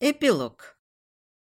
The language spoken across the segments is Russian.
Эпилог.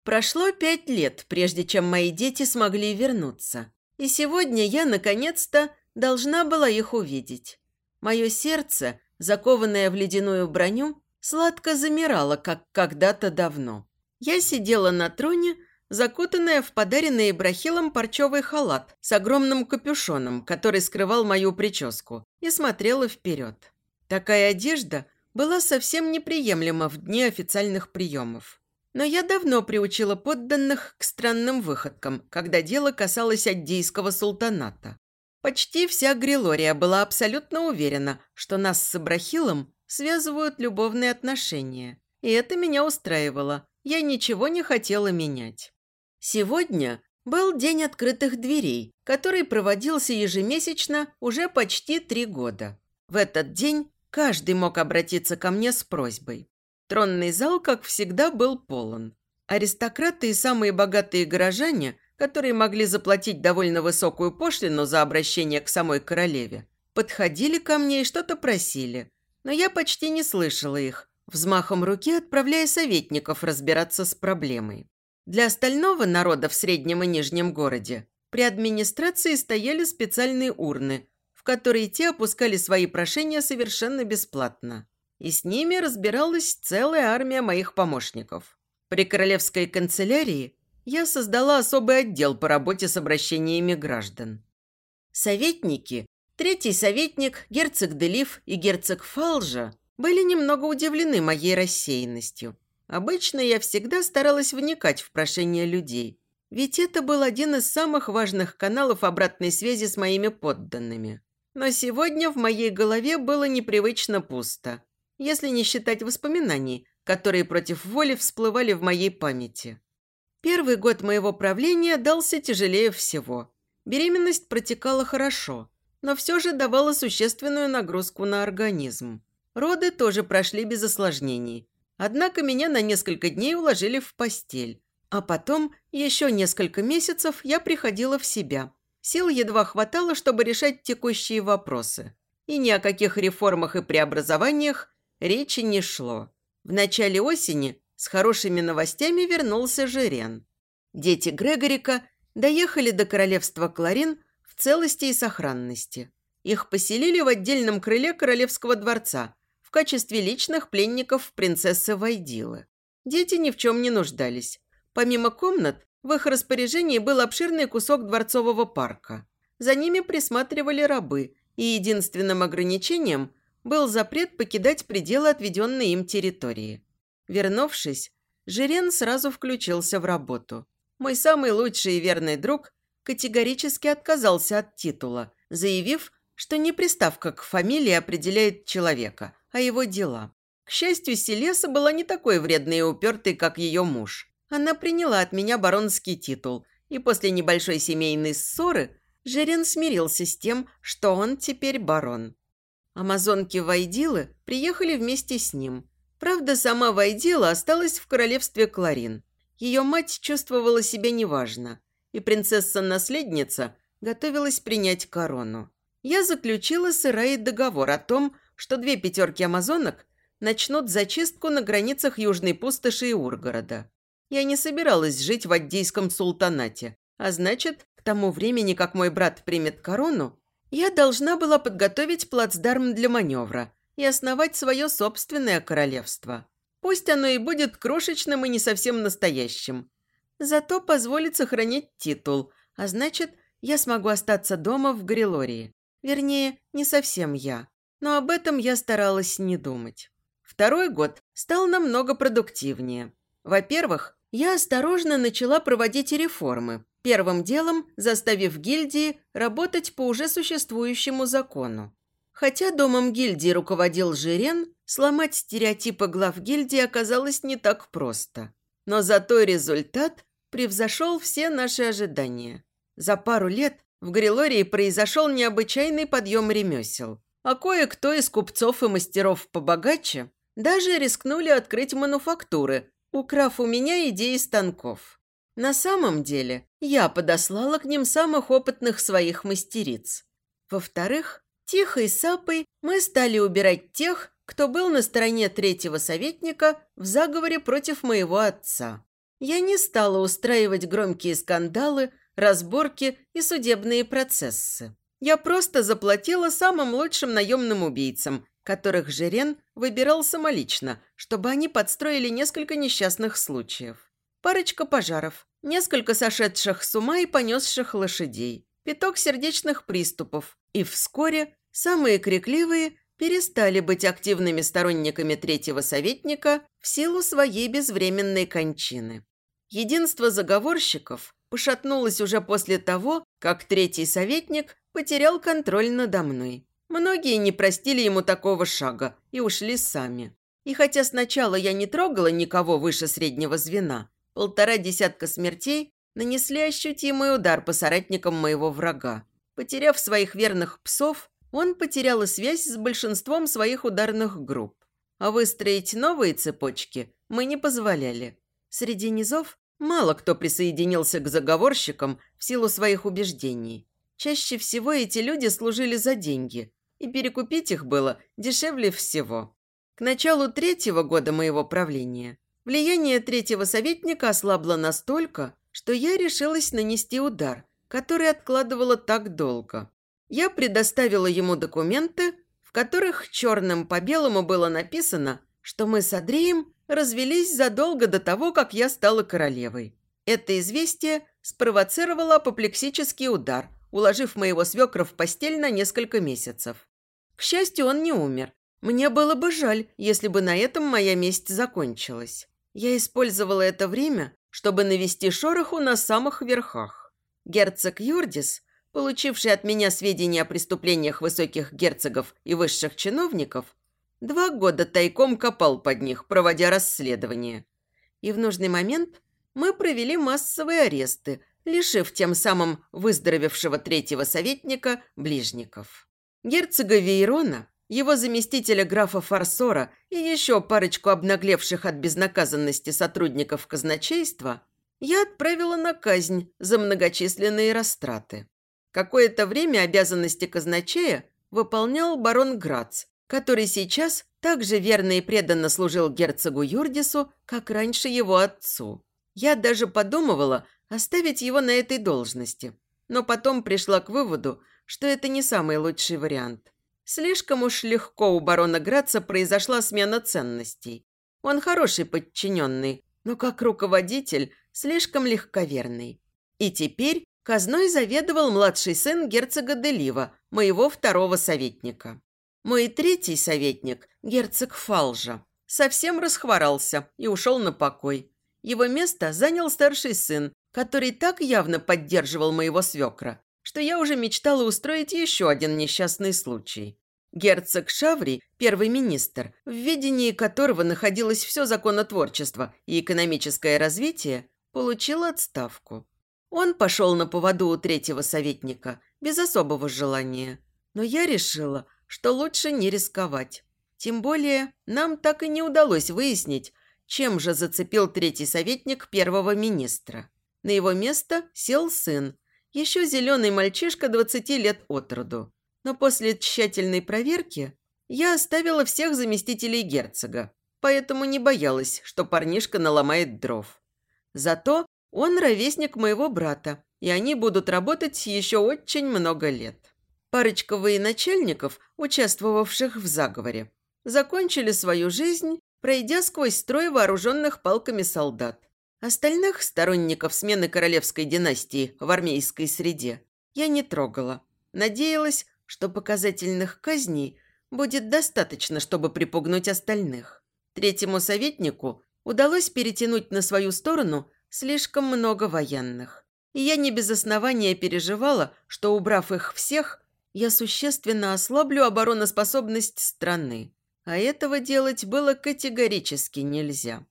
Прошло пять лет, прежде чем мои дети смогли вернуться. И сегодня я, наконец-то, должна была их увидеть. Мое сердце, закованное в ледяную броню, сладко замирало, как когда-то давно. Я сидела на троне, закутанная в подаренный Ибрахилом парчевый халат с огромным капюшоном, который скрывал мою прическу, и смотрела вперед. Такая одежда была совсем неприемлема в дни официальных приемов. Но я давно приучила подданных к странным выходкам, когда дело касалось аддийского султаната. Почти вся Грилория была абсолютно уверена, что нас с Ибрахилом связывают любовные отношения. И это меня устраивало. Я ничего не хотела менять. Сегодня был день открытых дверей, который проводился ежемесячно уже почти три года. В этот день Каждый мог обратиться ко мне с просьбой. Тронный зал, как всегда, был полон. Аристократы и самые богатые горожане, которые могли заплатить довольно высокую пошлину за обращение к самой королеве, подходили ко мне и что-то просили. Но я почти не слышала их, взмахом руки отправляя советников разбираться с проблемой. Для остального народа в среднем и нижнем городе при администрации стояли специальные урны, в которые те опускали свои прошения совершенно бесплатно. И с ними разбиралась целая армия моих помощников. При королевской канцелярии я создала особый отдел по работе с обращениями граждан. Советники, третий советник, герцог Делив и герцог Фалжа были немного удивлены моей рассеянностью. Обычно я всегда старалась вникать в прошения людей, ведь это был один из самых важных каналов обратной связи с моими подданными. Но сегодня в моей голове было непривычно пусто, если не считать воспоминаний, которые против воли всплывали в моей памяти. Первый год моего правления дался тяжелее всего. Беременность протекала хорошо, но все же давала существенную нагрузку на организм. Роды тоже прошли без осложнений. Однако меня на несколько дней уложили в постель. А потом, еще несколько месяцев, я приходила в себя, Сил едва хватало, чтобы решать текущие вопросы. И ни о каких реформах и преобразованиях речи не шло. В начале осени с хорошими новостями вернулся Жирен. Дети Грегорика доехали до королевства Кларин в целости и сохранности. Их поселили в отдельном крыле королевского дворца в качестве личных пленников принцессы Вайдилы. Дети ни в чем не нуждались. Помимо комнат, в их распоряжении был обширный кусок дворцового парка. За ними присматривали рабы, и единственным ограничением был запрет покидать пределы отведенной им территории. Вернувшись, Жирен сразу включился в работу. Мой самый лучший и верный друг категорически отказался от титула, заявив, что не приставка к фамилии определяет человека, а его дела. К счастью, Селеса была не такой вредной и упертой, как ее муж. Она приняла от меня баронский титул, и после небольшой семейной ссоры Жерен смирился с тем, что он теперь барон. Амазонки Вайдилы приехали вместе с ним. Правда, сама Вайдила осталась в королевстве Кларин. Ее мать чувствовала себя неважно, и принцесса-наследница готовилась принять корону. Я заключила с Ираей договор о том, что две пятерки амазонок начнут зачистку на границах Южной пустоши и Ургорода. Я не собиралась жить в Аддийском султанате, а значит, к тому времени, как мой брат примет корону, я должна была подготовить плацдарм для маневра и основать свое собственное королевство. Пусть оно и будет крошечным и не совсем настоящим. Зато позволит сохранить титул, а значит, я смогу остаться дома в Грилории. Вернее, не совсем я. Но об этом я старалась не думать. Второй год стал намного продуктивнее. Во-первых, я осторожно начала проводить реформы, первым делом заставив гильдии работать по уже существующему закону. Хотя домом гильдии руководил Жирен, сломать стереотипы глав гильдии оказалось не так просто. Но зато результат превзошел все наши ожидания. За пару лет в Грилории произошел необычайный подъем ремесел, а кое-кто из купцов и мастеров побогаче даже рискнули открыть мануфактуры, украв у меня идеи станков. На самом деле, я подослала к ним самых опытных своих мастериц. Во-вторых, тихой сапой мы стали убирать тех, кто был на стороне третьего советника в заговоре против моего отца. Я не стала устраивать громкие скандалы, разборки и судебные процессы. Я просто заплатила самым лучшим наемным убийцам, которых Жирен выбирал самолично, чтобы они подстроили несколько несчастных случаев. Парочка пожаров, несколько сошедших с ума и понесших лошадей, пяток сердечных приступов, и вскоре самые крикливые перестали быть активными сторонниками третьего советника в силу своей безвременной кончины. Единство заговорщиков пошатнулось уже после того, как третий советник потерял контроль надо мной. Многие не простили ему такого шага и ушли сами. И хотя сначала я не трогала никого выше среднего звена, полтора десятка смертей нанесли ощутимый удар по соратникам моего врага. Потеряв своих верных псов, он потерял и связь с большинством своих ударных групп. А выстроить новые цепочки мы не позволяли. Среди низов мало кто присоединился к заговорщикам в силу своих убеждений. Чаще всего эти люди служили за деньги, и перекупить их было дешевле всего. К началу третьего года моего правления влияние третьего советника ослабло настолько, что я решилась нанести удар, который откладывала так долго. Я предоставила ему документы, в которых черным по белому было написано, что мы с Андреем развелись задолго до того, как я стала королевой. Это известие спровоцировало апоплексический удар, уложив моего свекра в постель на несколько месяцев. К счастью, он не умер. Мне было бы жаль, если бы на этом моя месть закончилась. Я использовала это время, чтобы навести шороху на самых верхах. Герцог Юрдис, получивший от меня сведения о преступлениях высоких герцогов и высших чиновников, два года тайком копал под них, проводя расследование. И в нужный момент мы провели массовые аресты, лишив тем самым выздоровевшего третьего советника ближников. Герцога Вейрона, его заместителя графа Фарсора и еще парочку обнаглевших от безнаказанности сотрудников казначейства я отправила на казнь за многочисленные растраты. Какое-то время обязанности казначея выполнял барон Грац, который сейчас так же верно и преданно служил герцогу Юрдису, как раньше его отцу. Я даже подумывала оставить его на этой должности, но потом пришла к выводу, что это не самый лучший вариант. Слишком уж легко у барона Граца произошла смена ценностей. Он хороший подчиненный, но как руководитель слишком легковерный. И теперь казной заведовал младший сын герцога Делива, моего второго советника. Мой третий советник, герцог Фалжа, совсем расхворался и ушел на покой. Его место занял старший сын, который так явно поддерживал моего свекра, что я уже мечтала устроить еще один несчастный случай. Герцог Шаври, первый министр, в ведении которого находилось все законотворчество и экономическое развитие, получил отставку. Он пошел на поводу у третьего советника, без особого желания. Но я решила, что лучше не рисковать. Тем более, нам так и не удалось выяснить, чем же зацепил третий советник первого министра. На его место сел сын, еще зеленый мальчишка 20 лет от роду. Но после тщательной проверки я оставила всех заместителей герцога, поэтому не боялась, что парнишка наломает дров. Зато он ровесник моего брата, и они будут работать еще очень много лет. Парочка военачальников, участвовавших в заговоре, закончили свою жизнь, пройдя сквозь строй вооруженных палками солдат. Остальных сторонников смены королевской династии в армейской среде я не трогала. Надеялась, что показательных казней будет достаточно, чтобы припугнуть остальных. Третьему советнику удалось перетянуть на свою сторону слишком много военных. И я не без основания переживала, что, убрав их всех, я существенно ослаблю обороноспособность страны. А этого делать было категорически нельзя.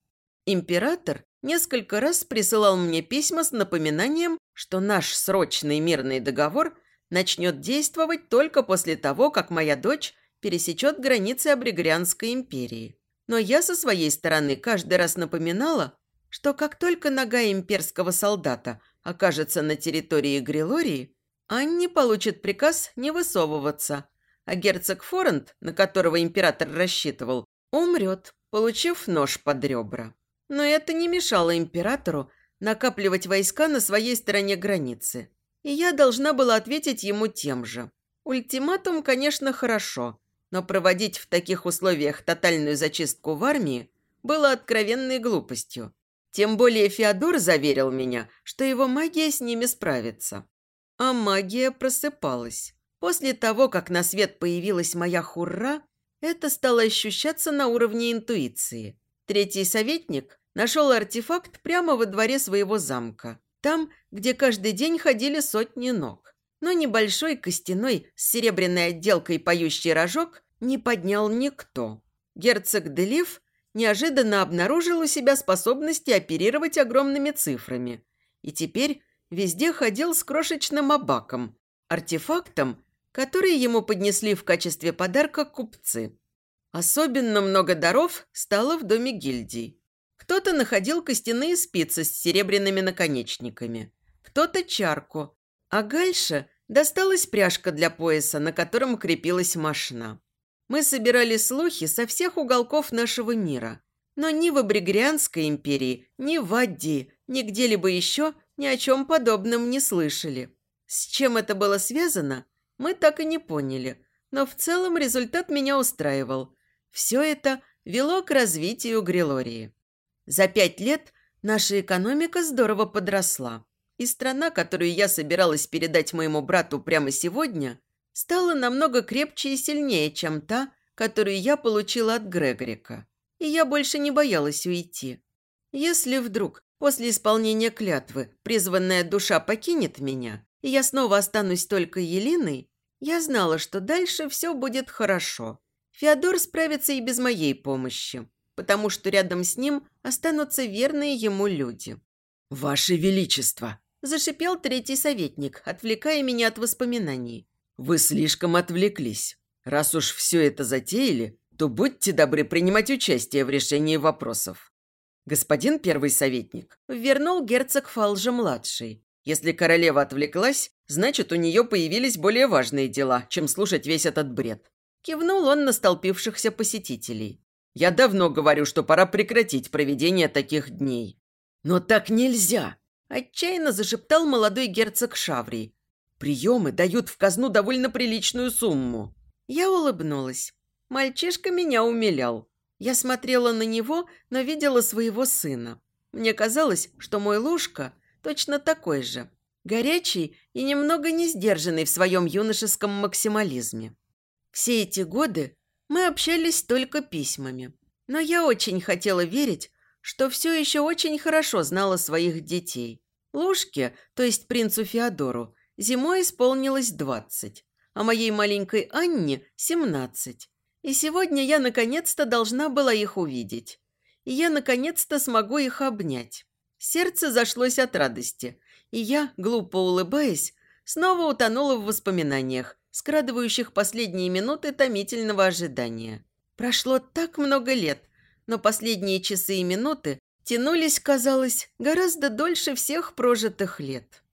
Император несколько раз присылал мне письма с напоминанием, что наш срочный мирный договор начнет действовать только после того, как моя дочь пересечет границы Абригрянской империи. Но я со своей стороны каждый раз напоминала, что как только нога имперского солдата окажется на территории Грилории, Анни получит приказ не высовываться, а герцог Форент, на которого император рассчитывал, умрет, получив нож под ребра. Но это не мешало императору накапливать войска на своей стороне границы. И я должна была ответить ему тем же. Ультиматум, конечно, хорошо, но проводить в таких условиях тотальную зачистку в армии было откровенной глупостью. Тем более Феодор заверил меня, что его магия с ними справится. А магия просыпалась. После того, как на свет появилась моя хурра, это стало ощущаться на уровне интуиции. Третий советник нашел артефакт прямо во дворе своего замка. Там, где каждый день ходили сотни ног. Но небольшой костяной с серебряной отделкой поющий рожок не поднял никто. Герцог Делив неожиданно обнаружил у себя способности оперировать огромными цифрами. И теперь везде ходил с крошечным абаком, артефактом, который ему поднесли в качестве подарка купцы. Особенно много даров стало в доме гильдий. Кто-то находил костяные спицы с серебряными наконечниками, кто-то чарку, а Гальше досталась пряжка для пояса, на котором крепилась машина. Мы собирали слухи со всех уголков нашего мира, но ни в Абригрианской империи, ни в Аддии, ни где-либо еще ни о чем подобном не слышали. С чем это было связано, мы так и не поняли, но в целом результат меня устраивал. Все это вело к развитию Грилории. За пять лет наша экономика здорово подросла, и страна, которую я собиралась передать моему брату прямо сегодня, стала намного крепче и сильнее, чем та, которую я получила от Грегорика. И я больше не боялась уйти. Если вдруг после исполнения клятвы призванная душа покинет меня, и я снова останусь только Елиной, я знала, что дальше все будет хорошо. Феодор справится и без моей помощи потому что рядом с ним останутся верные ему люди. «Ваше Величество!» – зашипел третий советник, отвлекая меня от воспоминаний. «Вы слишком отвлеклись. Раз уж все это затеяли, то будьте добры принимать участие в решении вопросов». Господин первый советник вернул герцог Фалжа-младший. Если королева отвлеклась, значит, у нее появились более важные дела, чем слушать весь этот бред. Кивнул он на столпившихся посетителей. Я давно говорю, что пора прекратить проведение таких дней. Но так нельзя!» Отчаянно зашептал молодой герцог Шаврий. «Приемы дают в казну довольно приличную сумму». Я улыбнулась. Мальчишка меня умилял. Я смотрела на него, но видела своего сына. Мне казалось, что мой Лушка точно такой же. Горячий и немного не сдержанный в своем юношеском максимализме. Все эти годы мы общались только письмами. Но я очень хотела верить, что все еще очень хорошо знала своих детей. Лушке, то есть принцу Феодору, зимой исполнилось двадцать, а моей маленькой Анне – семнадцать. И сегодня я наконец-то должна была их увидеть. И я наконец-то смогу их обнять. Сердце зашлось от радости, и я, глупо улыбаясь, снова утонула в воспоминаниях, скрадывающих последние минуты томительного ожидания. Прошло так много лет, но последние часы и минуты тянулись, казалось, гораздо дольше всех прожитых лет.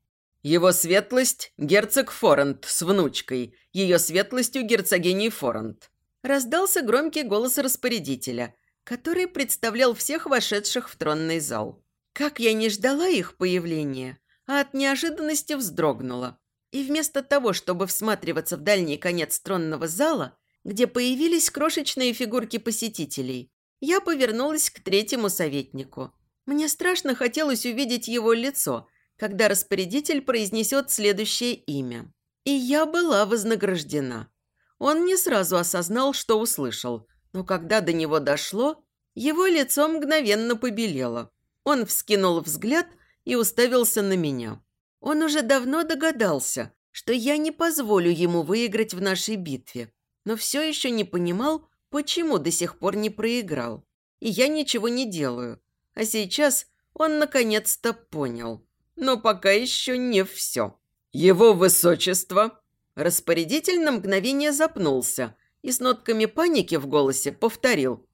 «Его светлость – герцог Форент с внучкой, ее светлостью герцогиней Форент», раздался громкий голос распорядителя, который представлял всех вошедших в тронный зал. Как я не ждала их появления, а от неожиданности вздрогнула. И вместо того, чтобы всматриваться в дальний конец тронного зала, где появились крошечные фигурки посетителей, я повернулась к третьему советнику. Мне страшно хотелось увидеть его лицо, когда распорядитель произнесет следующее имя. И я была вознаграждена. Он не сразу осознал, что услышал, но когда до него дошло, его лицо мгновенно побелело. Он вскинул взгляд и уставился на меня. Он уже давно догадался, что я не позволю ему выиграть в нашей битве, но все еще не понимал, почему до сих пор не проиграл. И я ничего не делаю. А сейчас он наконец-то понял. Но пока еще не все. «Его высочество!» Распорядитель на мгновение запнулся и с нотками паники в голосе повторил.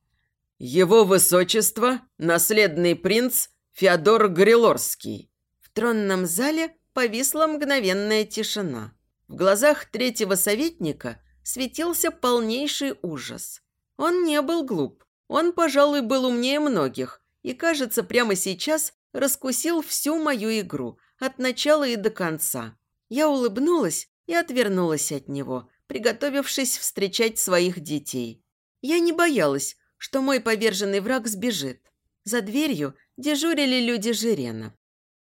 «Его высочество, наследный принц Феодор Грилорский» тронном зале повисла мгновенная тишина. В глазах третьего советника светился полнейший ужас. Он не был глуп. Он, пожалуй, был умнее многих и, кажется, прямо сейчас раскусил всю мою игру, от начала и до конца. Я улыбнулась и отвернулась от него, приготовившись встречать своих детей. Я не боялась, что мой поверженный враг сбежит. За дверью дежурили люди Жирена.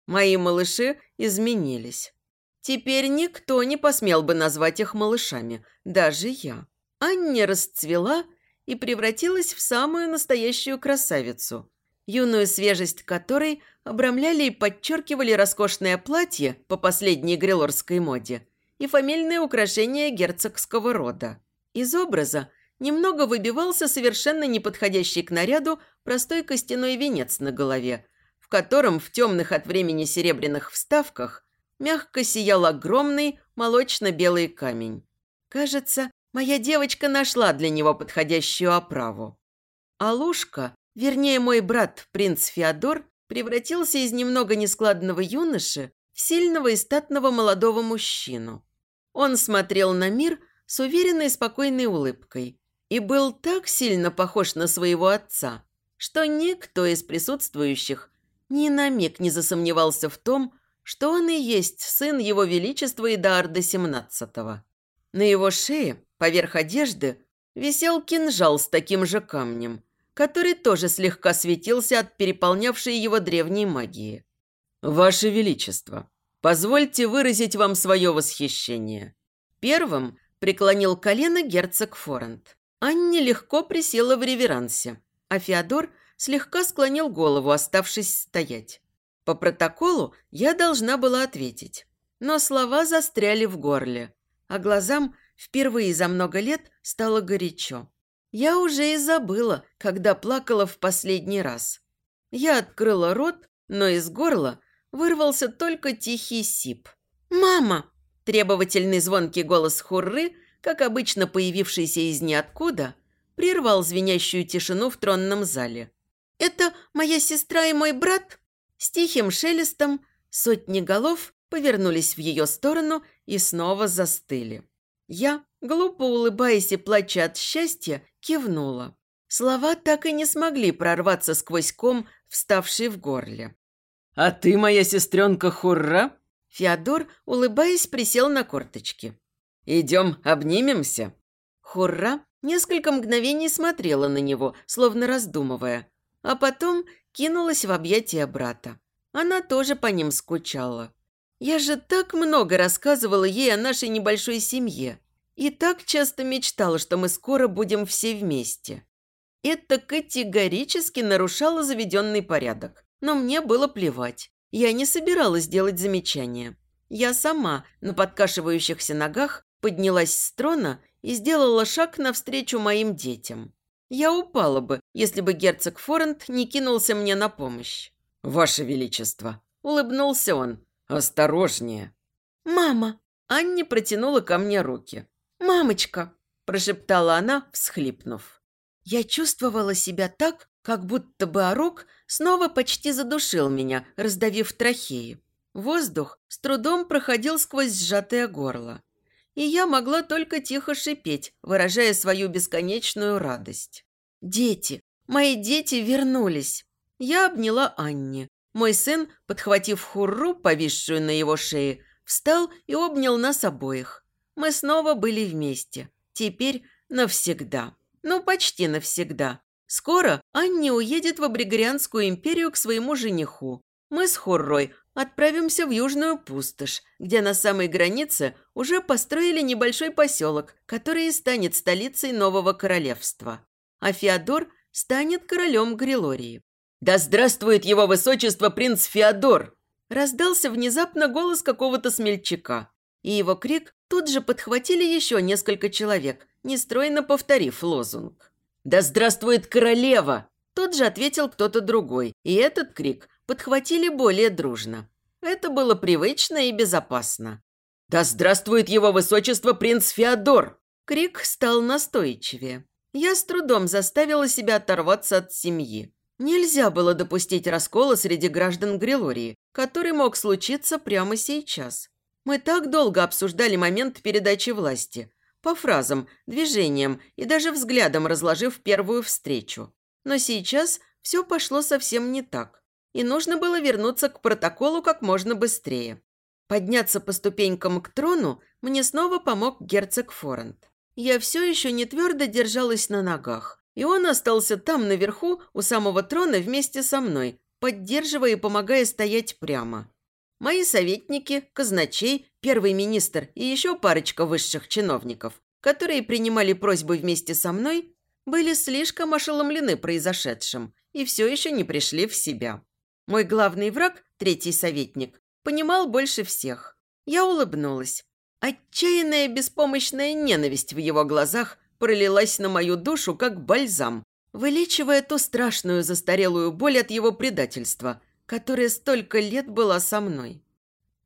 Мои малыши изменились. Теперь никто не посмел бы назвать их малышами, даже я. Анне расцвела и превратилась в самую настоящую красавицу, юную свежесть которой обрамляли и подчеркивали роскошное платье по последней грилорской моде и фамильные украшения герцогского рода. Из образа немного выбивался совершенно неподходящий к наряду простой костяной венец на голове, в котором в темных от времени серебряных вставках мягко сиял огромный молочно-белый камень. Кажется, моя девочка нашла для него подходящую оправу. А Лушка, вернее мой брат, принц Феодор, превратился из немного нескладного юноши в сильного и статного молодого мужчину. Он смотрел на мир с уверенной спокойной улыбкой и был так сильно похож на своего отца, что никто из присутствующих ни на миг не засомневался в том, что он и есть сын его величества Идарда XVII. На его шее, поверх одежды, висел кинжал с таким же камнем, который тоже слегка светился от переполнявшей его древней магии. «Ваше Величество, позвольте выразить вам свое восхищение». Первым преклонил колено герцог Форент. Анне легко присела в реверансе, а Феодор слегка склонил голову, оставшись стоять. По протоколу я должна была ответить, но слова застряли в горле, а глазам впервые за много лет стало горячо. Я уже и забыла, когда плакала в последний раз. Я открыла рот, но из горла вырвался только тихий сип. «Мама!» – требовательный звонкий голос Хурры, как обычно появившийся из ниоткуда, прервал звенящую тишину в тронном зале. «Это моя сестра и мой брат?» С тихим шелестом сотни голов повернулись в ее сторону и снова застыли. Я, глупо улыбаясь и плача от счастья, кивнула. Слова так и не смогли прорваться сквозь ком, вставший в горле. «А ты, моя сестренка Хурра?» Феодор, улыбаясь, присел на корточки. «Идем, обнимемся?» Хурра несколько мгновений смотрела на него, словно раздумывая, а потом кинулась в объятия брата. Она тоже по ним скучала. Я же так много рассказывала ей о нашей небольшой семье. И так часто мечтала, что мы скоро будем все вместе. Это категорически нарушало заведенный порядок. Но мне было плевать. Я не собиралась делать замечания. Я сама на подкашивающихся ногах поднялась с трона и сделала шаг навстречу моим детям. Я упала бы, если бы герцог Форент не кинулся мне на помощь. «Ваше Величество!» – улыбнулся он. «Осторожнее!» «Мама!» Анне протянула ко мне руки. «Мамочка!» – прошептала она, всхлипнув. Я чувствовала себя так, как будто бы орок снова почти задушил меня, раздавив трахеи. Воздух с трудом проходил сквозь сжатое горло. И я могла только тихо шипеть, выражая свою бесконечную радость. «Дети! Мои дети вернулись!» Я обняла Анне. Мой сын, подхватив хурру, повисшую на его шее, встал и обнял нас обоих. Мы снова были вместе. Теперь навсегда. Ну, почти навсегда. Скоро Анни уедет в Абригорианскую империю к своему жениху. Мы с Хоррой отправимся в Южную пустошь, где на самой границе уже построили небольшой поселок, который и станет столицей нового королевства. А Феодор станет королем Грилории. «Да здравствует его высочество принц Феодор!» Раздался внезапно голос какого-то смельчака, и его крик Тут же подхватили еще несколько человек, нестройно повторив лозунг. «Да здравствует королева!» Тут же ответил кто-то другой, и этот крик подхватили более дружно. Это было привычно и безопасно. «Да здравствует его высочество принц Феодор!» Крик стал настойчивее. Я с трудом заставила себя оторваться от семьи. Нельзя было допустить раскола среди граждан Грилории, который мог случиться прямо сейчас. Мы так долго обсуждали момент передачи власти, по фразам, движениям и даже взглядом разложив первую встречу. Но сейчас все пошло совсем не так, и нужно было вернуться к протоколу как можно быстрее. Подняться по ступенькам к трону мне снова помог герцог Форент. Я все еще не твердо держалась на ногах, и он остался там наверху у самого трона вместе со мной, поддерживая и помогая стоять прямо. Мои советники, казначей, первый министр и еще парочка высших чиновников, которые принимали просьбы вместе со мной, были слишком ошеломлены произошедшим и все еще не пришли в себя. Мой главный враг, третий советник, понимал больше всех. Я улыбнулась. Отчаянная беспомощная ненависть в его глазах пролилась на мою душу, как бальзам, вылечивая ту страшную застарелую боль от его предательства, которая столько лет была со мной.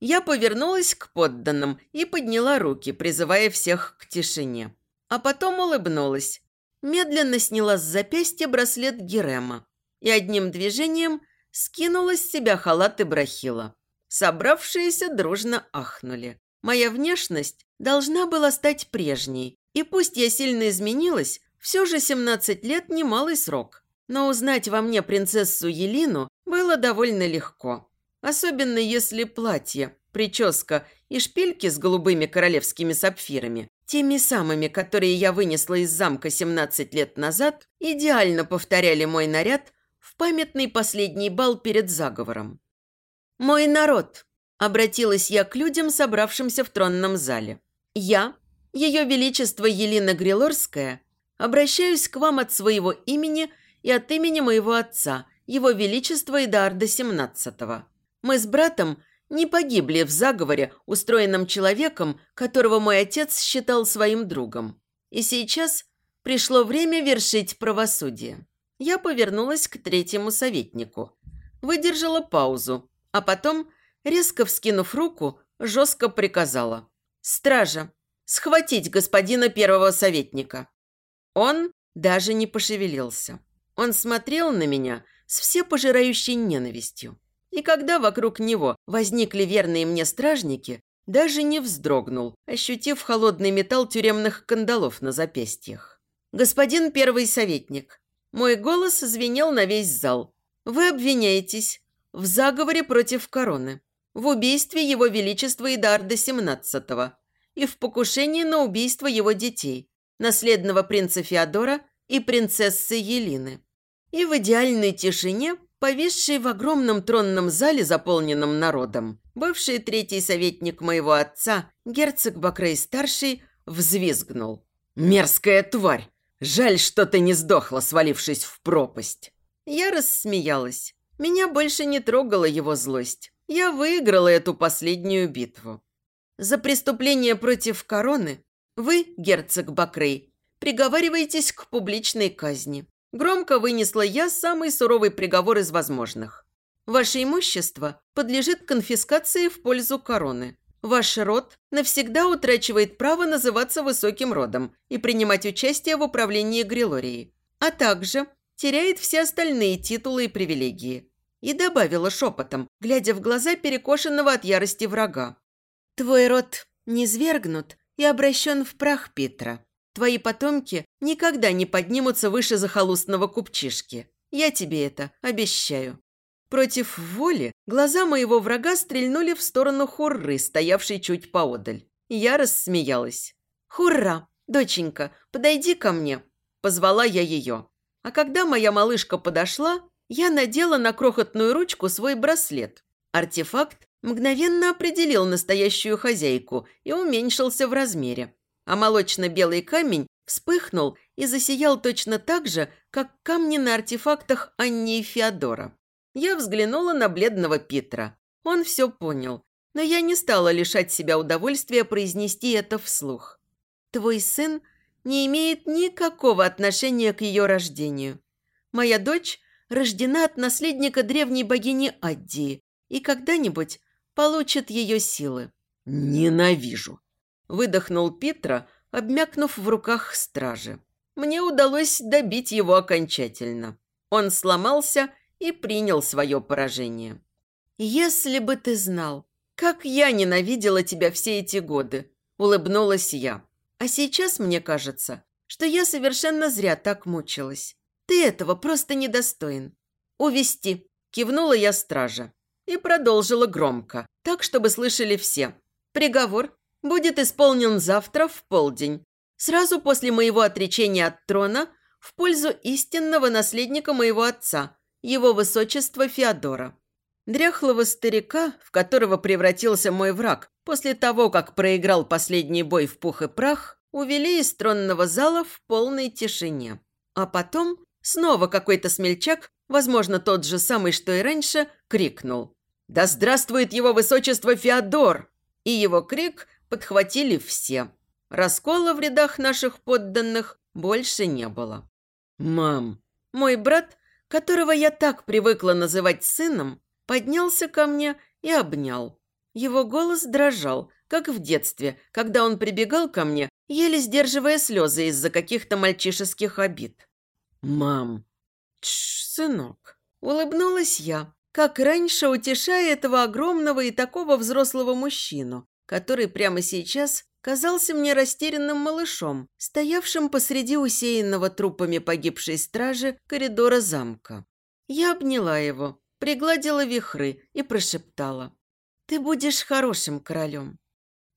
Я повернулась к подданным и подняла руки, призывая всех к тишине. А потом улыбнулась. Медленно сняла с запястья браслет Герема и одним движением скинула с себя халат Ибрахила. Собравшиеся дружно ахнули. Моя внешность должна была стать прежней, и пусть я сильно изменилась, все же 17 лет – немалый срок. Но узнать во мне принцессу Елину было довольно легко. Особенно если платье, прическа и шпильки с голубыми королевскими сапфирами, теми самыми, которые я вынесла из замка 17 лет назад, идеально повторяли мой наряд памятный последний бал перед заговором. «Мой народ!» – обратилась я к людям, собравшимся в тронном зале. «Я, Ее Величество Елена Грилорская, обращаюсь к вам от своего имени и от имени моего отца, Его Величества Эдарда XVII. Мы с братом не погибли в заговоре, устроенном человеком, которого мой отец считал своим другом. И сейчас пришло время вершить правосудие. Я повернулась к третьему советнику. Выдержала паузу, а потом, резко вскинув руку, жестко приказала. «Стража, схватить господина первого советника». Он даже не пошевелился. Он смотрел на меня с всепожирающей ненавистью. И когда вокруг него возникли верные мне стражники, даже не вздрогнул, ощутив холодный металл тюремных кандалов на запястьях. «Господин первый советник, мой голос звенел на весь зал. Вы обвиняетесь в заговоре против короны, в убийстве его величества Идарда XVII и в покушении на убийство его детей, наследного принца Феодора и принцессы Елины. И в идеальной тишине, повисшей в огромном тронном зале, заполненном народом, бывший третий советник моего отца, герцог Бакрей-старший, взвизгнул. «Мерзкая тварь! Жаль, что ты не сдохла, свалившись в пропасть!» Я рассмеялась. Меня больше не трогала его злость. Я выиграла эту последнюю битву. За преступление против короны вы, герцог Бакрей, приговариваетесь к публичной казни. Громко вынесла я самый суровый приговор из возможных. Ваше имущество подлежит конфискации в пользу короны. Ваш род навсегда утрачивает право называться высоким родом и принимать участие в управлении Грилорией, а также теряет все остальные титулы и привилегии. И добавила шепотом, глядя в глаза перекошенного от ярости врага. «Твой род низвергнут и обращен в прах Петра. Твои потомки никогда не поднимутся выше захолустного купчишки. Я тебе это обещаю». Против воли глаза моего врага стрельнули в сторону Хурры, стоявшей чуть поодаль. Я рассмеялась. «Хурра! Доченька, подойди ко мне!» Позвала я ее. А когда моя малышка подошла, я надела на крохотную ручку свой браслет. Артефакт мгновенно определил настоящую хозяйку и уменьшился в размере. А молочно-белый камень вспыхнул и засиял точно так же, как камни на артефактах Анни и Феодора. Я взглянула на бледного Питра. Он все понял, но я не стала лишать себя удовольствия произнести это вслух. «Твой сын не имеет никакого отношения к ее рождению. Моя дочь рождена от наследника древней богини Аддии и когда-нибудь получит ее силы». «Ненавижу!» – выдохнул Питра, обмякнув в руках стражи. Мне удалось добить его окончательно. Он сломался и принял свое поражение. «Если бы ты знал, как я ненавидела тебя все эти годы!» – улыбнулась я. А сейчас мне кажется, что я совершенно зря так мучилась. Ты этого просто недостоин. Увести, кивнула я стража и продолжила громко, так, чтобы слышали все. Приговор будет исполнен завтра в полдень, сразу после моего отречения от трона в пользу истинного наследника моего отца, его высочества Феодора. Дряхлого старика, в которого превратился мой враг после того, как проиграл последний бой в пух и прах, увели из тронного зала в полной тишине. А потом снова какой-то смельчак, возможно, тот же самый, что и раньше, крикнул. «Да здравствует его высочество Феодор!» И его крик подхватили все. Раскола в рядах наших подданных больше не было. «Мам!» Мой брат, которого я так привыкла называть сыном, поднялся ко мне и обнял. Его голос дрожал, как в детстве, когда он прибегал ко мне, еле сдерживая слезы из-за каких-то мальчишеских обид. «Мам!» «Тш, сынок!» Улыбнулась я, как раньше утешая этого огромного и такого взрослого мужчину, который прямо сейчас казался мне растерянным малышом, стоявшим посреди усеянного трупами погибшей стражи коридора замка. Я обняла его, пригладила вихры и прошептала. «Ты будешь хорошим королем».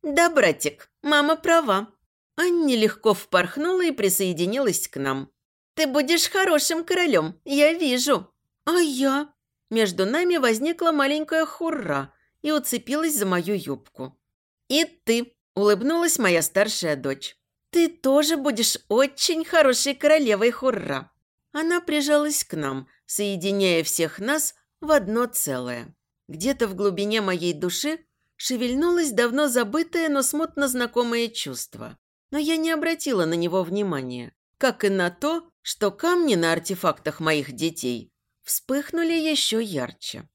«Да, братик, мама права». Анни легко впорхнула и присоединилась к нам. «Ты будешь хорошим королем, я вижу». «А я?» Между нами возникла маленькая хурра и уцепилась за мою юбку. «И ты», – улыбнулась моя старшая дочь. «Ты тоже будешь очень хорошей королевой, хурра!» Она прижалась к нам, соединяя всех нас в одно целое. Где-то в глубине моей души шевельнулось давно забытое, но смутно знакомое чувство. Но я не обратила на него внимания, как и на то, что камни на артефактах моих детей вспыхнули еще ярче.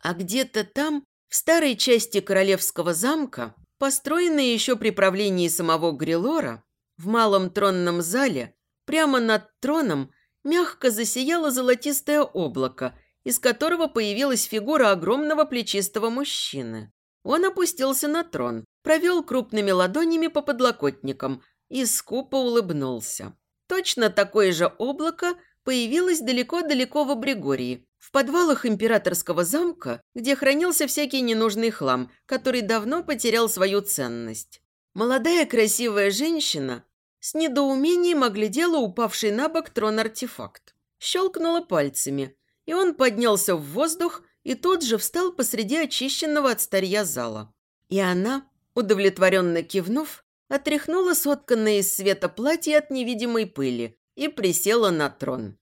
А где-то там, в старой части королевского замка, построенной еще при правлении самого Грилора, в малом тронном зале, прямо над троном, мягко засияло золотистое облако, из которого появилась фигура огромного плечистого мужчины. Он опустился на трон, провел крупными ладонями по подлокотникам и скупо улыбнулся. Точно такое же облако появилась далеко-далеко в Абригории, в подвалах императорского замка, где хранился всякий ненужный хлам, который давно потерял свою ценность. Молодая красивая женщина с недоумением оглядела упавший на бок трон-артефакт. Щелкнула пальцами, и он поднялся в воздух и тут же встал посреди очищенного от старья зала. И она, удовлетворенно кивнув, отряхнула сотканное из света платье от невидимой пыли и присела на трон.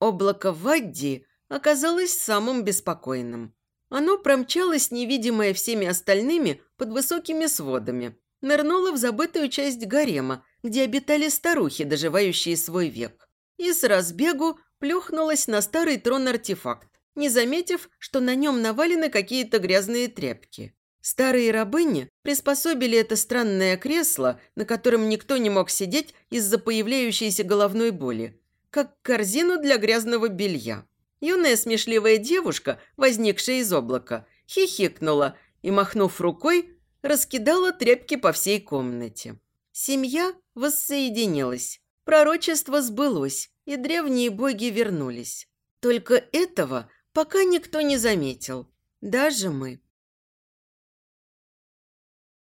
Облако Вадди оказалось самым беспокойным. Оно промчалось, невидимое всеми остальными, под высокими сводами, нырнуло в забытую часть гарема, где обитали старухи, доживающие свой век, и с разбегу плюхнулось на старый трон-артефакт, не заметив, что на нем навалены какие-то грязные тряпки. Старые рабыни приспособили это странное кресло, на котором никто не мог сидеть из-за появляющейся головной боли, как корзину для грязного белья. Юная смешливая девушка, возникшая из облака, хихикнула и, махнув рукой, раскидала тряпки по всей комнате. Семья воссоединилась, пророчество сбылось, и древние боги вернулись. Только этого пока никто не заметил, даже мы.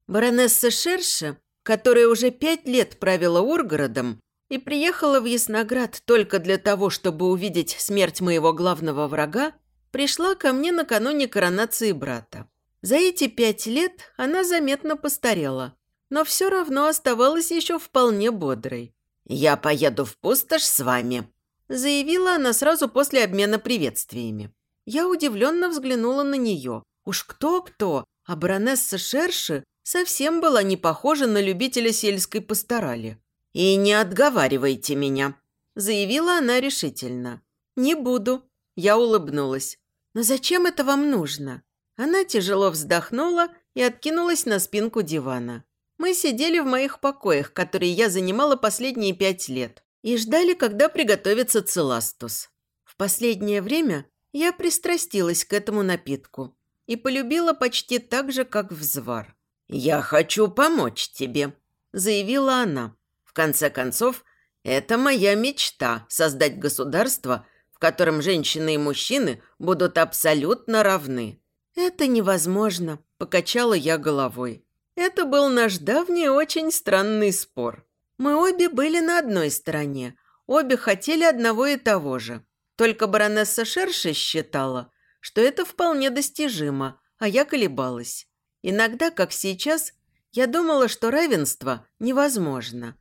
Баронесса Шерша, которая уже пять лет правила Ургородом и приехала в Ясноград только для того, чтобы увидеть смерть моего главного врага, пришла ко мне накануне коронации брата. За эти пять лет она заметно постарела, но все равно оставалась еще вполне бодрой. «Я поеду в пустошь с вами», – заявила она сразу после обмена приветствиями. Я удивленно взглянула на нее. Уж кто-кто, а баронесса Шерши совсем была не похожа на любителя сельской пасторали. «И не отговаривайте меня», – заявила она решительно. «Не буду», – я улыбнулась. «Но зачем это вам нужно?» Она тяжело вздохнула и откинулась на спинку дивана. Мы сидели в моих покоях, которые я занимала последние пять лет, и ждали, когда приготовится целастус. В последнее время я пристрастилась к этому напитку и полюбила почти так же, как взвар. «Я хочу помочь тебе», – заявила она. «В конце концов, это моя мечта – создать государство, в котором женщины и мужчины будут абсолютно равны». «Это невозможно», – покачала я головой. Это был наш давний очень странный спор. Мы обе были на одной стороне, обе хотели одного и того же. Только баронесса Шерши считала, что это вполне достижимо, а я колебалась. Иногда, как сейчас, я думала, что равенство невозможно.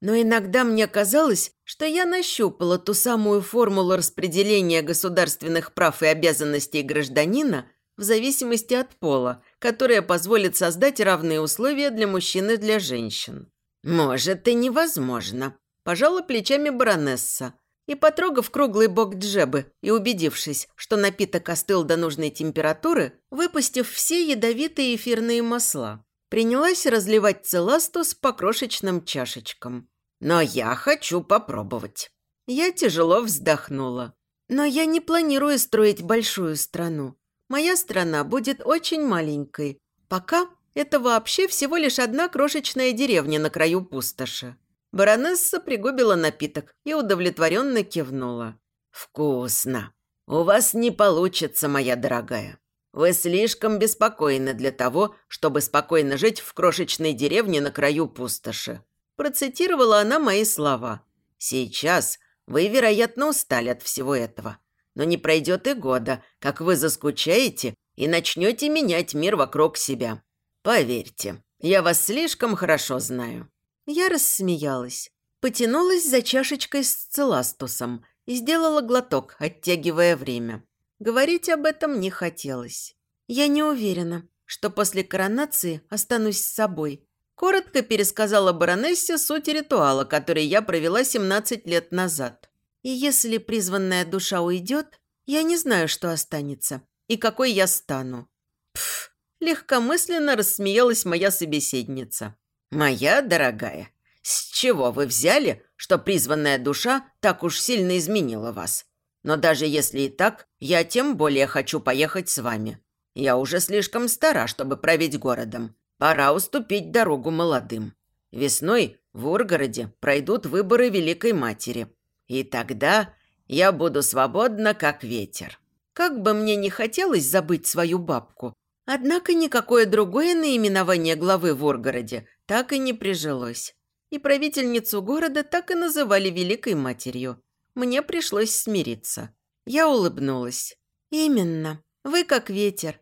Но иногда мне казалось, что я нащупала ту самую формулу распределения государственных прав и обязанностей гражданина в зависимости от пола, которая позволит создать равные условия для мужчин и для женщин. «Может, и невозможно», – пожала плечами баронесса. И, потрогав круглый бок джебы и убедившись, что напиток остыл до нужной температуры, выпустив все ядовитые эфирные масла, принялась разливать целастус по крошечным чашечкам. «Но я хочу попробовать». Я тяжело вздохнула. «Но я не планирую строить большую страну. Моя страна будет очень маленькой. Пока это вообще всего лишь одна крошечная деревня на краю пустоши. Баронесса пригубила напиток и удовлетворенно кивнула. «Вкусно. У вас не получится, моя дорогая. Вы слишком беспокойны для того, чтобы спокойно жить в крошечной деревне на краю пустоши». Процитировала она мои слова. «Сейчас вы, вероятно, устали от всего этого. Но не пройдет и года, как вы заскучаете и начнете менять мир вокруг себя. Поверьте, я вас слишком хорошо знаю». Я рассмеялась, потянулась за чашечкой с целастусом и сделала глоток, оттягивая время. Говорить об этом не хотелось. Я не уверена, что после коронации останусь с собой. Коротко пересказала баронессе суть ритуала, который я провела 17 лет назад. И если призванная душа уйдет, я не знаю, что останется и какой я стану. Пф, легкомысленно рассмеялась моя собеседница. «Моя дорогая, с чего вы взяли, что призванная душа так уж сильно изменила вас? Но даже если и так, я тем более хочу поехать с вами. Я уже слишком стара, чтобы править городом. Пора уступить дорогу молодым. Весной в Ургороде пройдут выборы Великой Матери. И тогда я буду свободна, как ветер. Как бы мне не хотелось забыть свою бабку, однако никакое другое наименование главы в Ургороде так и не прижилось. И правительницу города так и называли Великой Матерью. Мне пришлось смириться. Я улыбнулась. «Именно. Вы как ветер.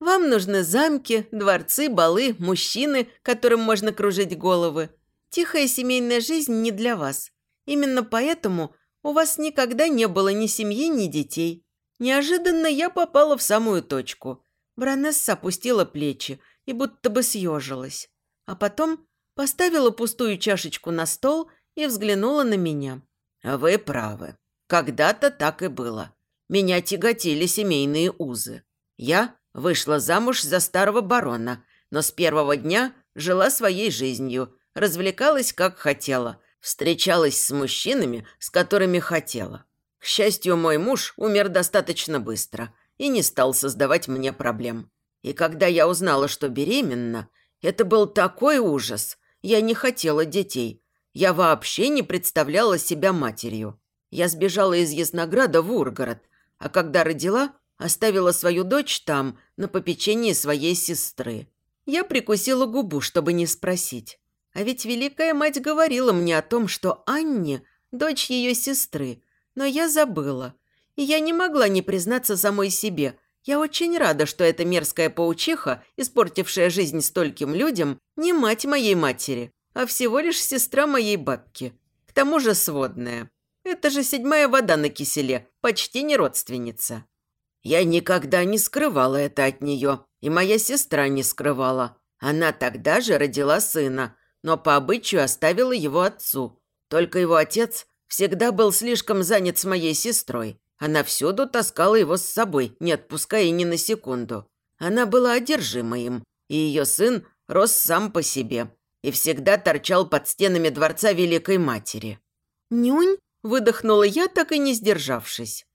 Вам нужны замки, дворцы, балы, мужчины, которым можно кружить головы. Тихая семейная жизнь не для вас. Именно поэтому у вас никогда не было ни семьи, ни детей. Неожиданно я попала в самую точку. Бронесса опустила плечи и будто бы съежилась а потом поставила пустую чашечку на стол и взглянула на меня. «Вы правы. Когда-то так и было. Меня тяготили семейные узы. Я вышла замуж за старого барона, но с первого дня жила своей жизнью, развлекалась как хотела, встречалась с мужчинами, с которыми хотела. К счастью, мой муж умер достаточно быстро и не стал создавать мне проблем. И когда я узнала, что беременна, это был такой ужас. Я не хотела детей. Я вообще не представляла себя матерью. Я сбежала из Яснограда в Ургород, а когда родила, оставила свою дочь там, на попечении своей сестры. Я прикусила губу, чтобы не спросить. А ведь Великая Мать говорила мне о том, что Анне – дочь ее сестры, но я забыла. И я не могла не признаться самой себе – я очень рада, что эта мерзкая паучиха, испортившая жизнь стольким людям, не мать моей матери, а всего лишь сестра моей бабки. К тому же сводная. Это же седьмая вода на киселе, почти не родственница. Я никогда не скрывала это от нее, и моя сестра не скрывала. Она тогда же родила сына, но по обычаю оставила его отцу. Только его отец всегда был слишком занят с моей сестрой. Она всюду таскала его с собой, не отпуская ни на секунду. Она была одержима им, и ее сын рос сам по себе и всегда торчал под стенами дворца Великой Матери. «Нюнь?» – выдохнула я, так и не сдержавшись.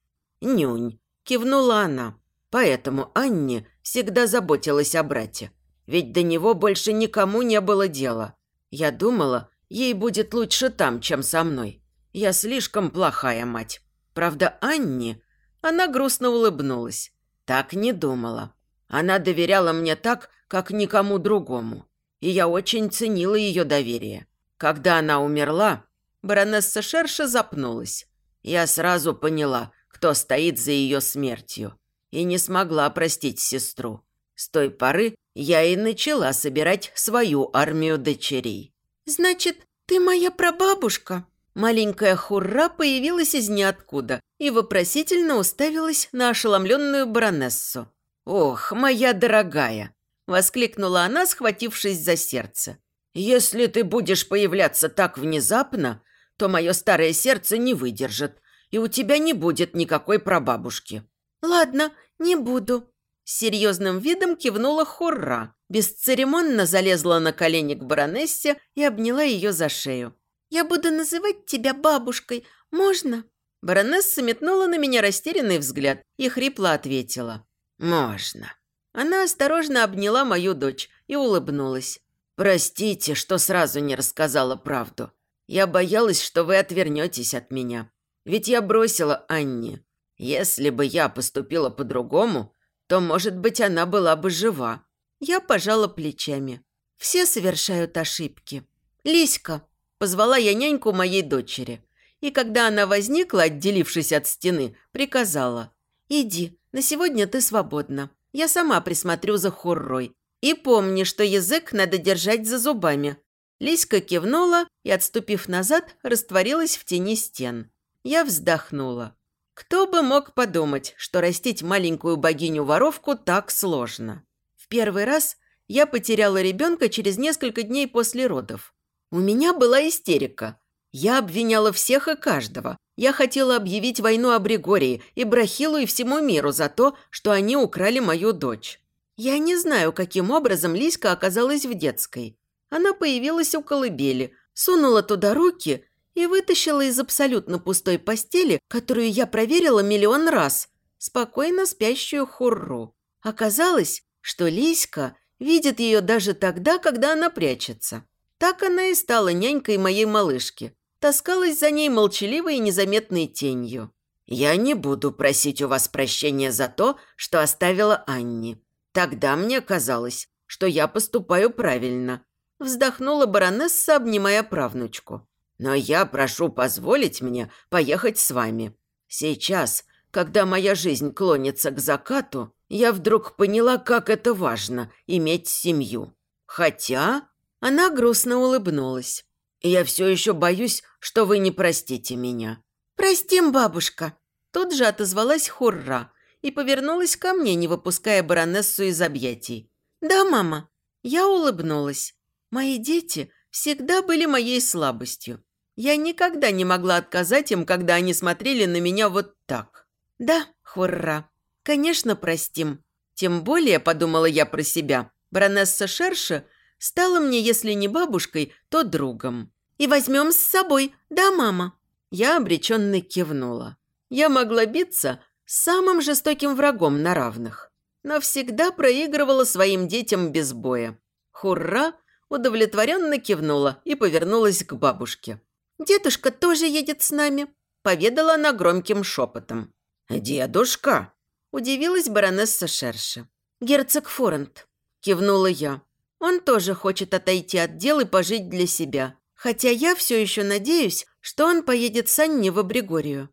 «Нюнь», – кивнула она. Поэтому Анне всегда заботилась о брате. Ведь до него больше никому не было дела. Я думала, ей будет лучше там, чем со мной. Я слишком плохая мать. Правда, Анне... Она грустно улыбнулась. Так не думала. Она доверяла мне так, как никому другому. И я очень ценила ее доверие. Когда она умерла, баронесса Шерша запнулась. Я сразу поняла, кто стоит за ее смертью. И не смогла простить сестру. С той поры я и начала собирать свою армию дочерей. «Значит, ты моя прабабушка?» Маленькая Хурра появилась из ниоткуда и вопросительно уставилась на ошеломленную баронессу. «Ох, моя дорогая!» – воскликнула она, схватившись за сердце. «Если ты будешь появляться так внезапно, то мое старое сердце не выдержит, и у тебя не будет никакой прабабушки». «Ладно, не буду», с серьезным видом кивнула Хурра, бесцеремонно залезла на колени к баронессе и обняла ее за шею. «Я буду называть тебя бабушкой, можно?» Баронесса метнула на меня растерянный взгляд и хрипло ответила. «Можно». Она осторожно обняла мою дочь и улыбнулась. «Простите, что сразу не рассказала правду. Я боялась, что вы отвернетесь от меня. Ведь я бросила Анне. Если бы я поступила по-другому, то, может быть, она была бы жива. Я пожала плечами. Все совершают ошибки. «Лиська!» – позвала я няньку моей дочери. И когда она возникла, отделившись от стены, приказала. «Иди, на сегодня ты свободна. Я сама присмотрю за Хуррой. И помни, что язык надо держать за зубами». Лиська кивнула и, отступив назад, растворилась в тени стен. Я вздохнула. Кто бы мог подумать, что растить маленькую богиню-воровку так сложно. В первый раз я потеряла ребенка через несколько дней после родов. У меня была истерика. Я обвиняла всех и каждого. Я хотела объявить войну Абригории, Ибрахилу и всему миру за то, что они украли мою дочь. Я не знаю, каким образом Лиська оказалась в детской. Она появилась у колыбели, сунула туда руки и вытащила из абсолютно пустой постели, которую я проверила миллион раз, спокойно спящую Хурру. Оказалось, что Лиська видит ее даже тогда, когда она прячется. Так она и стала нянькой моей малышки. Таскалась за ней молчаливой и незаметной тенью. «Я не буду просить у вас прощения за то, что оставила Анни. Тогда мне казалось, что я поступаю правильно», вздохнула баронесса, обнимая правнучку. Но я прошу позволить мне поехать с вами. Сейчас, когда моя жизнь клонится к закату, я вдруг поняла, как это важно – иметь семью. Хотя она грустно улыбнулась. Я все еще боюсь, что вы не простите меня. «Простим, бабушка!» Тут же отозвалась Хурра и повернулась ко мне, не выпуская баронессу из объятий. «Да, мама». Я улыбнулась. Мои дети всегда были моей слабостью. Я никогда не могла отказать им, когда они смотрели на меня вот так. Да, хурра, конечно, простим. Тем более, подумала я про себя, баронесса Шерша стала мне, если не бабушкой, то другом. И возьмем с собой, да, мама? Я обреченно кивнула. Я могла биться с самым жестоким врагом на равных, но всегда проигрывала своим детям без боя. Хурра удовлетворенно кивнула и повернулась к бабушке. «Дедушка тоже едет с нами», – поведала она громким шепотом. «Дедушка?» – удивилась баронесса Шерша. «Герцог Форент», – кивнула я. «Он тоже хочет отойти от дел и пожить для себя. Хотя я все еще надеюсь, что он поедет с Анни в Абригорию».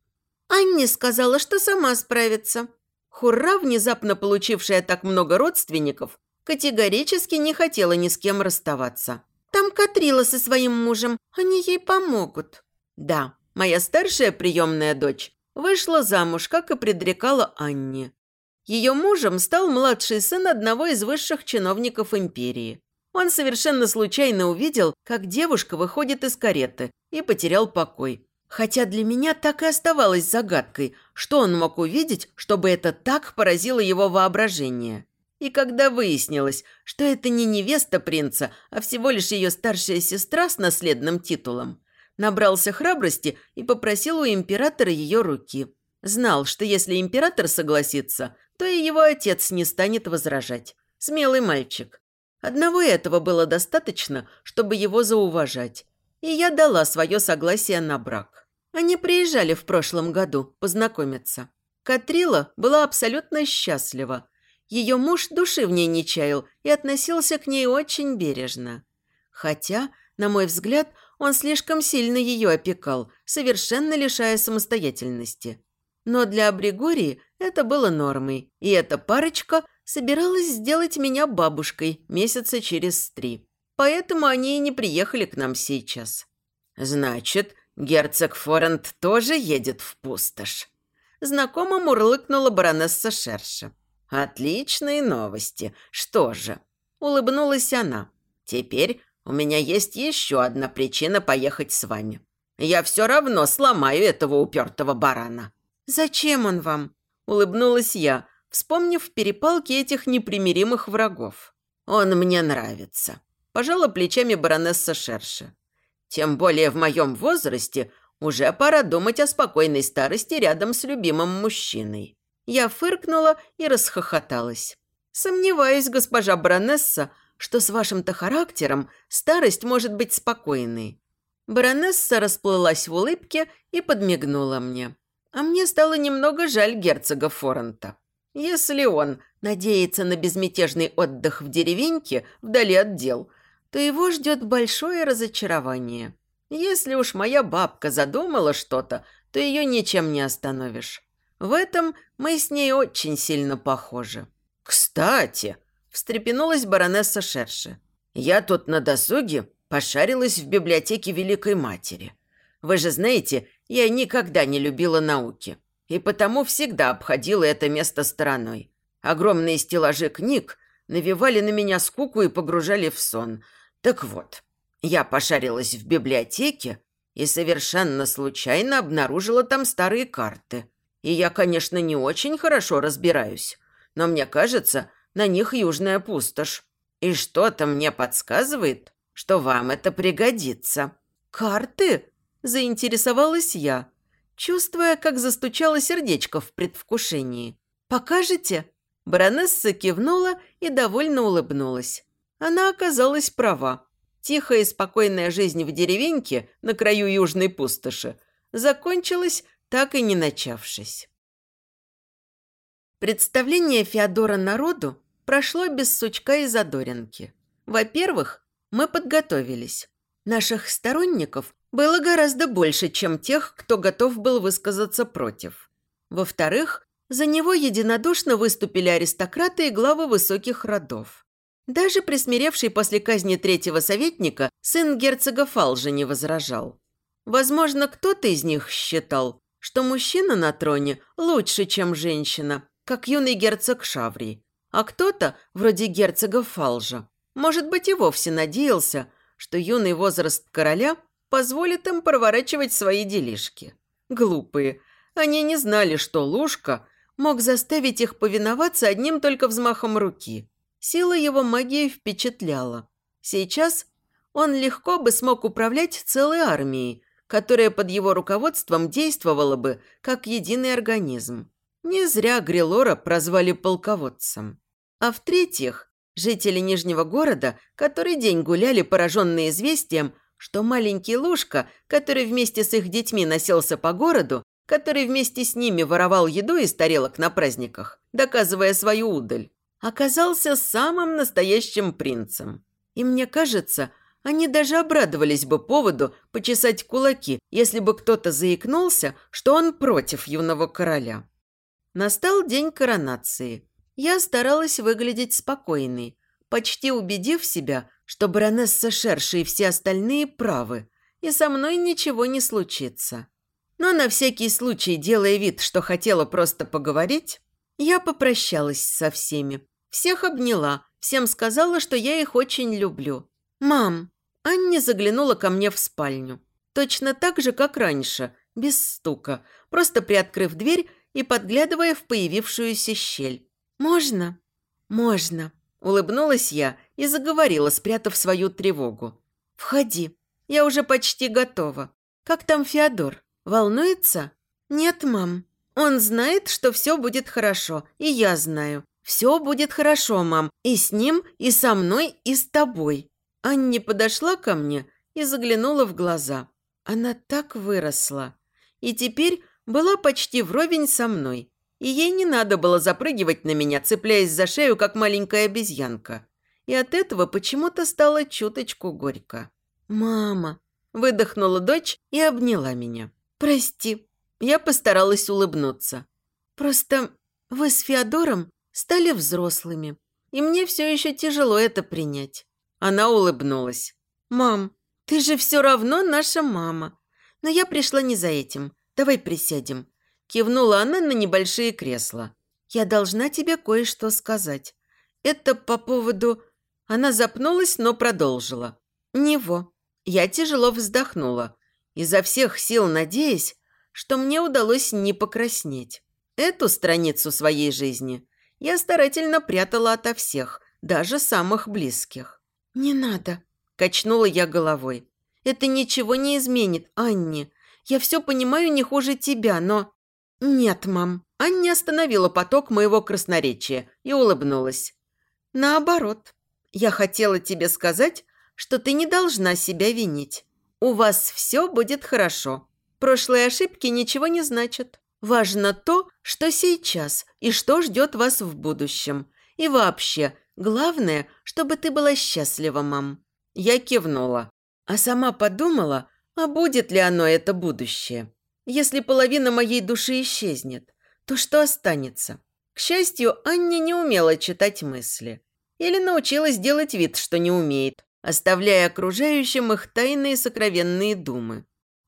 Анни сказала, что сама справится. Хурра, внезапно получившая так много родственников, категорически не хотела ни с кем расставаться. Там Катрила со своим мужем, они ей помогут». Да, моя старшая приемная дочь вышла замуж, как и предрекала Анне. Ее мужем стал младший сын одного из высших чиновников империи. Он совершенно случайно увидел, как девушка выходит из кареты и потерял покой. Хотя для меня так и оставалось загадкой, что он мог увидеть, чтобы это так поразило его воображение. И когда выяснилось, что это не невеста принца, а всего лишь ее старшая сестра с наследным титулом, набрался храбрости и попросил у императора ее руки. Знал, что если император согласится, то и его отец не станет возражать. Смелый мальчик. Одного этого было достаточно, чтобы его зауважать. И я дала свое согласие на брак. Они приезжали в прошлом году познакомиться. Катрила была абсолютно счастлива. Ее муж души в ней не чаял и относился к ней очень бережно. Хотя, на мой взгляд, он слишком сильно ее опекал, совершенно лишая самостоятельности. Но для Абригории это было нормой, и эта парочка собиралась сделать меня бабушкой месяца через три. Поэтому они и не приехали к нам сейчас. «Значит, герцог Форент тоже едет в пустошь?» Знакомо мурлыкнула баронесса Шерша. «Отличные новости. Что же?» Улыбнулась она. «Теперь у меня есть еще одна причина поехать с вами. Я все равно сломаю этого упертого барана». «Зачем он вам?» Улыбнулась я, вспомнив перепалки этих непримиримых врагов. «Он мне нравится», – пожала плечами баронесса Шерша. «Тем более в моем возрасте уже пора думать о спокойной старости рядом с любимым мужчиной». Я фыркнула и расхохоталась. «Сомневаюсь, госпожа баронесса, что с вашим-то характером старость может быть спокойной». Баронесса расплылась в улыбке и подмигнула мне. А мне стало немного жаль герцога Форента. Если он надеется на безмятежный отдых в деревеньке вдали от дел, то его ждет большое разочарование. Если уж моя бабка задумала что-то, то ее ничем не остановишь. В этом мы с ней очень сильно похожи. «Кстати», – встрепенулась баронесса Шерши, – «я тут на досуге пошарилась в библиотеке Великой Матери. Вы же знаете, я никогда не любила науки, и потому всегда обходила это место стороной. Огромные стеллажи книг навевали на меня скуку и погружали в сон. Так вот, я пошарилась в библиотеке и совершенно случайно обнаружила там старые карты. И я, конечно, не очень хорошо разбираюсь, но мне кажется, на них южная пустошь. И что-то мне подсказывает, что вам это пригодится». «Карты?» Заинтересовалась я, чувствуя, как застучало сердечко в предвкушении. «Покажете?» Баронесса кивнула и довольно улыбнулась. Она оказалась права. Тихая и спокойная жизнь в деревеньке на краю южной пустоши закончилась, так и не начавшись. Представление Феодора народу прошло без сучка и задоринки. Во-первых, мы подготовились. Наших сторонников было гораздо больше, чем тех, кто готов был высказаться против. Во-вторых, за него единодушно выступили аристократы и главы высоких родов. Даже присмиревший после казни третьего советника сын герцога Фалжа не возражал. Возможно, кто-то из них считал, что мужчина на троне лучше, чем женщина, как юный герцог Шаврий, а кто-то, вроде герцога Фалжа, может быть, и вовсе надеялся, что юный возраст короля позволит им проворачивать свои делишки. Глупые. Они не знали, что Лушка мог заставить их повиноваться одним только взмахом руки. Сила его магии впечатляла. Сейчас он легко бы смог управлять целой армией, которая под его руководством действовала бы как единый организм. Не зря Грилора прозвали полководцем. А в-третьих, Жители Нижнего города который день гуляли, пораженные известием, что маленький Лушка, который вместе с их детьми носился по городу, который вместе с ними воровал еду из тарелок на праздниках, доказывая свою удаль, оказался самым настоящим принцем. И мне кажется, они даже обрадовались бы поводу почесать кулаки, если бы кто-то заикнулся, что он против юного короля. Настал день коронации. Я старалась выглядеть спокойной, почти убедив себя, что баронесса Шерши и все остальные правы, и со мной ничего не случится. Но на всякий случай, делая вид, что хотела просто поговорить, я попрощалась со всеми. Всех обняла, всем сказала, что я их очень люблю. «Мам!» Анни заглянула ко мне в спальню. Точно так же, как раньше, без стука, просто приоткрыв дверь и подглядывая в появившуюся щель. «Можно?» «Можно», – улыбнулась я и заговорила, спрятав свою тревогу. «Входи. Я уже почти готова. Как там Феодор? Волнуется?» «Нет, мам. Он знает, что все будет хорошо, и я знаю. Все будет хорошо, мам. И с ним, и со мной, и с тобой». Анни подошла ко мне и заглянула в глаза. Она так выросла. И теперь была почти вровень со мной. И ей не надо было запрыгивать на меня, цепляясь за шею, как маленькая обезьянка. И от этого почему-то стало чуточку горько. «Мама!» – выдохнула дочь и обняла меня. «Прости». Я постаралась улыбнуться. «Просто вы с Феодором стали взрослыми, и мне все еще тяжело это принять». Она улыбнулась. «Мам, ты же все равно наша мама. Но я пришла не за этим. Давай присядем». Кивнула она на небольшие кресла. «Я должна тебе кое-что сказать. Это по поводу...» Она запнулась, но продолжила. «Него». Я тяжело вздохнула, изо всех сил надеясь, что мне удалось не покраснеть. Эту страницу своей жизни я старательно прятала ото всех, даже самых близких. «Не надо», – качнула я головой. «Это ничего не изменит, Анни. Я все понимаю не хуже тебя, но...» «Нет, мам». Анни остановила поток моего красноречия и улыбнулась. «Наоборот. Я хотела тебе сказать, что ты не должна себя винить. У вас все будет хорошо. Прошлые ошибки ничего не значат. Важно то, что сейчас и что ждет вас в будущем. И вообще, главное, чтобы ты была счастлива, мам». Я кивнула, а сама подумала, а будет ли оно это будущее. Если половина моей души исчезнет, то что останется? К счастью, Анне не умела читать мысли. Или научилась делать вид, что не умеет, оставляя окружающим их тайные сокровенные думы.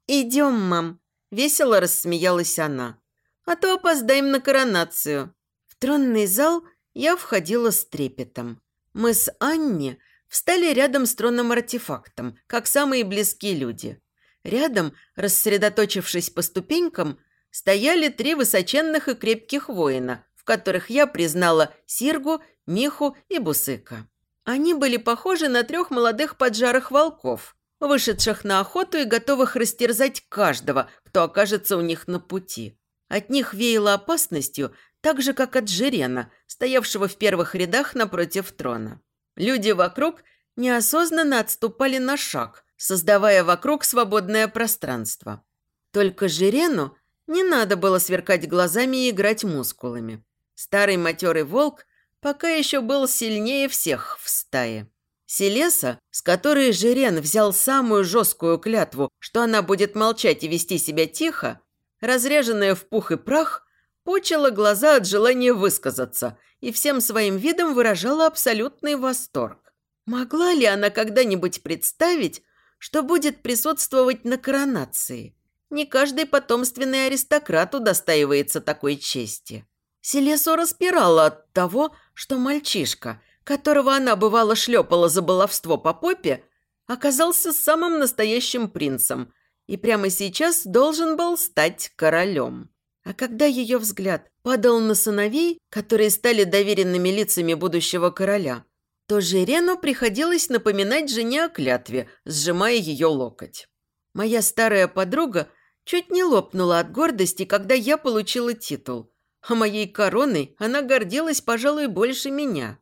«Идем, мам», – весело рассмеялась она. «А то опоздаем на коронацию». В тронный зал я входила с трепетом. Мы с Анни встали рядом с тронным артефактом, как самые близкие люди. Рядом, рассредоточившись по ступенькам, стояли три высоченных и крепких воина, в которых я признала Сиргу, Миху и Бусыка. Они были похожи на трех молодых поджарых волков, вышедших на охоту и готовых растерзать каждого, кто окажется у них на пути. От них веяло опасностью, так же, как от Жирена, стоявшего в первых рядах напротив трона. Люди вокруг неосознанно отступали на шаг, создавая вокруг свободное пространство. Только Жирену не надо было сверкать глазами и играть мускулами. Старый матерый волк пока еще был сильнее всех в стае. Селеса, с которой Жирен взял самую жесткую клятву, что она будет молчать и вести себя тихо, разреженная в пух и прах, почила глаза от желания высказаться и всем своим видом выражала абсолютный восторг. Могла ли она когда-нибудь представить, что будет присутствовать на коронации? Не каждый потомственный аристократ удостаивается такой чести. Селесу распирала от того, что мальчишка, которого она бывало шлепала за баловство по попе, оказался самым настоящим принцем и прямо сейчас должен был стать королем. А когда ее взгляд падал на сыновей, которые стали доверенными лицами будущего короля, то Жирену приходилось напоминать жене о клятве, сжимая ее локоть. Моя старая подруга чуть не лопнула от гордости, когда я получила титул – а моей короной она гордилась, пожалуй, больше меня.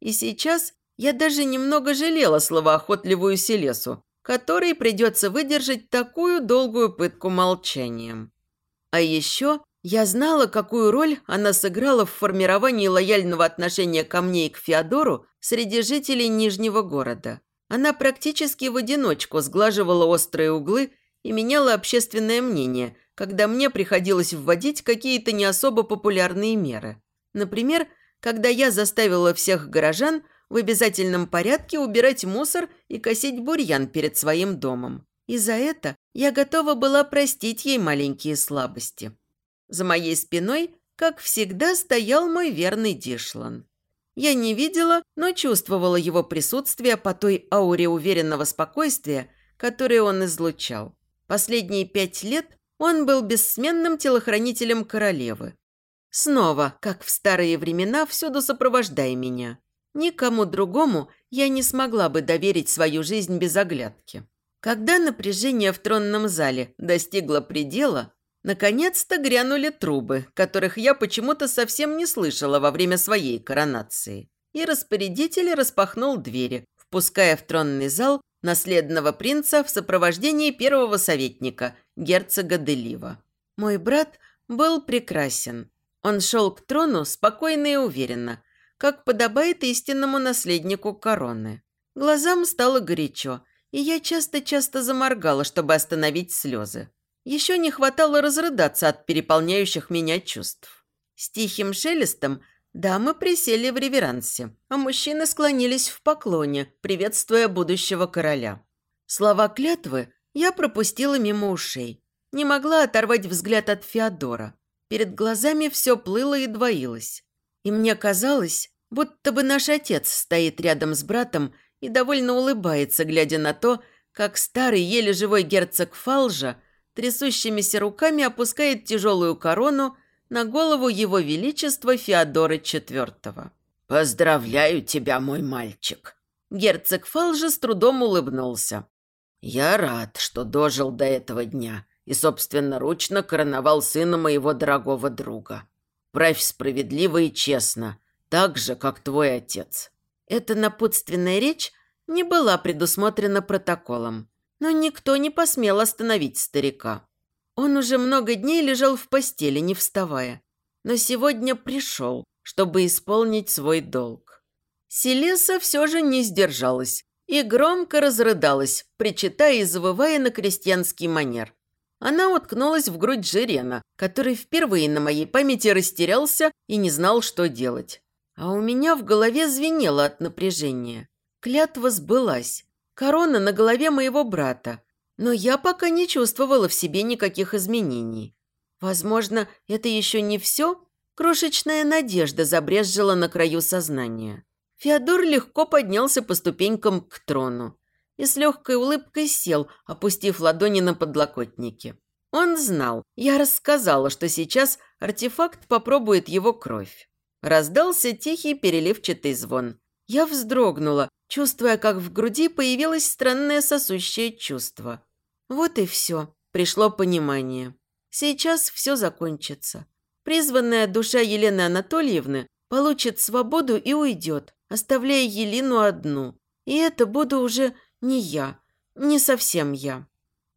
И сейчас я даже немного жалела словоохотливую Селесу, которой придется выдержать такую долгую пытку молчанием. А еще я знала, какую роль она сыграла в формировании лояльного отношения ко мне и к Феодору среди жителей Нижнего города. Она практически в одиночку сглаживала острые углы и меняла общественное мнение – когда мне приходилось вводить какие-то не особо популярные меры. Например, когда я заставила всех горожан в обязательном порядке убирать мусор и косить бурьян перед своим домом. И за это я готова была простить ей маленькие слабости. За моей спиной, как всегда, стоял мой верный Дишлан. Я не видела, но чувствовала его присутствие по той ауре уверенного спокойствия, которое он излучал. Последние пять лет он был бессменным телохранителем королевы. Снова, как в старые времена, всюду сопровождай меня. Никому другому я не смогла бы доверить свою жизнь без оглядки. Когда напряжение в тронном зале достигло предела, Наконец-то грянули трубы, которых я почему-то совсем не слышала во время своей коронации. И распорядитель распахнул двери, впуская в тронный зал наследного принца в сопровождении первого советника, герцога Делива. Мой брат был прекрасен. Он шел к трону спокойно и уверенно, как подобает истинному наследнику короны. Глазам стало горячо, и я часто-часто заморгала, чтобы остановить слезы. Еще не хватало разрыдаться от переполняющих меня чувств. С тихим шелестом дамы присели в реверансе, а мужчины склонились в поклоне, приветствуя будущего короля. Слова клятвы я пропустила мимо ушей. Не могла оторвать взгляд от Феодора. Перед глазами все плыло и двоилось. И мне казалось, будто бы наш отец стоит рядом с братом и довольно улыбается, глядя на то, как старый, еле живой герцог Фалжа трясущимися руками опускает тяжелую корону на голову его величества Феодора IV. «Поздравляю тебя, мой мальчик!» Герцог Фалжа с трудом улыбнулся. «Я рад, что дожил до этого дня и собственноручно короновал сына моего дорогого друга. Правь справедливо и честно, так же, как твой отец». Эта напутственная речь не была предусмотрена протоколом, но никто не посмел остановить старика. Он уже много дней лежал в постели, не вставая, но сегодня пришел, чтобы исполнить свой долг. Селеса все же не сдержалась и громко разрыдалась, причитая и завывая на крестьянский манер. Она уткнулась в грудь Жирена, который впервые на моей памяти растерялся и не знал, что делать. А у меня в голове звенело от напряжения. Клятва сбылась. Корона на голове моего брата. Но я пока не чувствовала в себе никаких изменений. Возможно, это еще не все? Крошечная надежда забрезжила на краю сознания. Феодор легко поднялся по ступенькам к трону и с легкой улыбкой сел, опустив ладони на подлокотники. Он знал, я рассказала, что сейчас артефакт попробует его кровь. Раздался тихий переливчатый звон. Я вздрогнула, чувствуя, как в груди появилось странное сосущее чувство. Вот и все. Пришло понимание. Сейчас все закончится. Призванная душа Елены Анатольевны получит свободу и уйдет, оставляя Елену одну. И это буду уже не я, не совсем я.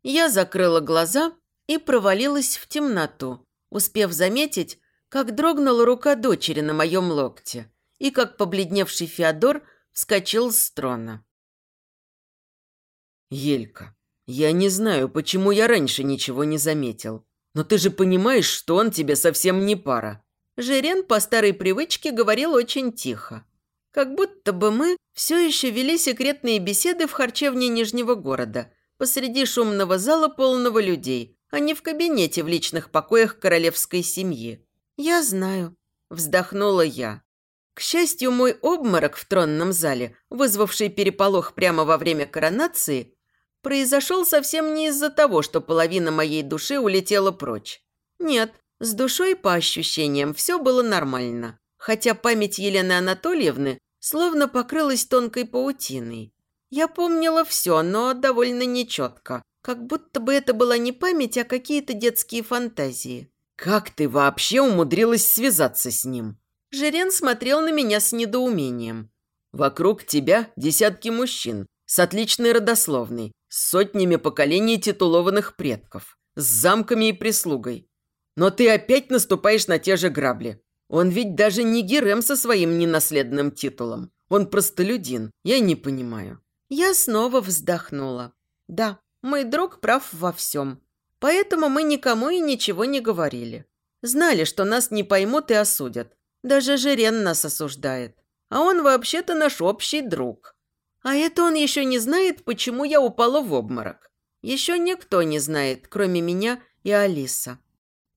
Я закрыла глаза и провалилась в темноту, успев заметить, как дрогнула рука дочери на моем локте и как побледневший Феодор вскочил с трона. «Елька, я не знаю, почему я раньше ничего не заметил, но ты же понимаешь, что он тебе совсем не пара». Жирен по старой привычке говорил очень тихо. Как будто бы мы все еще вели секретные беседы в харчевне Нижнего города, посреди шумного зала, полного людей, а не в кабинете в личных покоях королевской семьи. «Я знаю», – вздохнула я. К счастью, мой обморок в тронном зале, вызвавший переполох прямо во время коронации, произошел совсем не из-за того, что половина моей души улетела прочь. Нет, с душой по ощущениям все было нормально хотя память Елены Анатольевны словно покрылась тонкой паутиной. Я помнила все, но довольно нечетко, как будто бы это была не память, а какие-то детские фантазии. «Как ты вообще умудрилась связаться с ним?» Жирен смотрел на меня с недоумением. «Вокруг тебя десятки мужчин, с отличной родословной, с сотнями поколений титулованных предков, с замками и прислугой. Но ты опять наступаешь на те же грабли. Он ведь даже не Герем со своим ненаследным титулом. Он простолюдин. Я не понимаю». Я снова вздохнула. «Да, мой друг прав во всем. Поэтому мы никому и ничего не говорили. Знали, что нас не поймут и осудят. Даже Жирен нас осуждает. А он вообще-то наш общий друг. А это он еще не знает, почему я упала в обморок. Еще никто не знает, кроме меня и Алиса.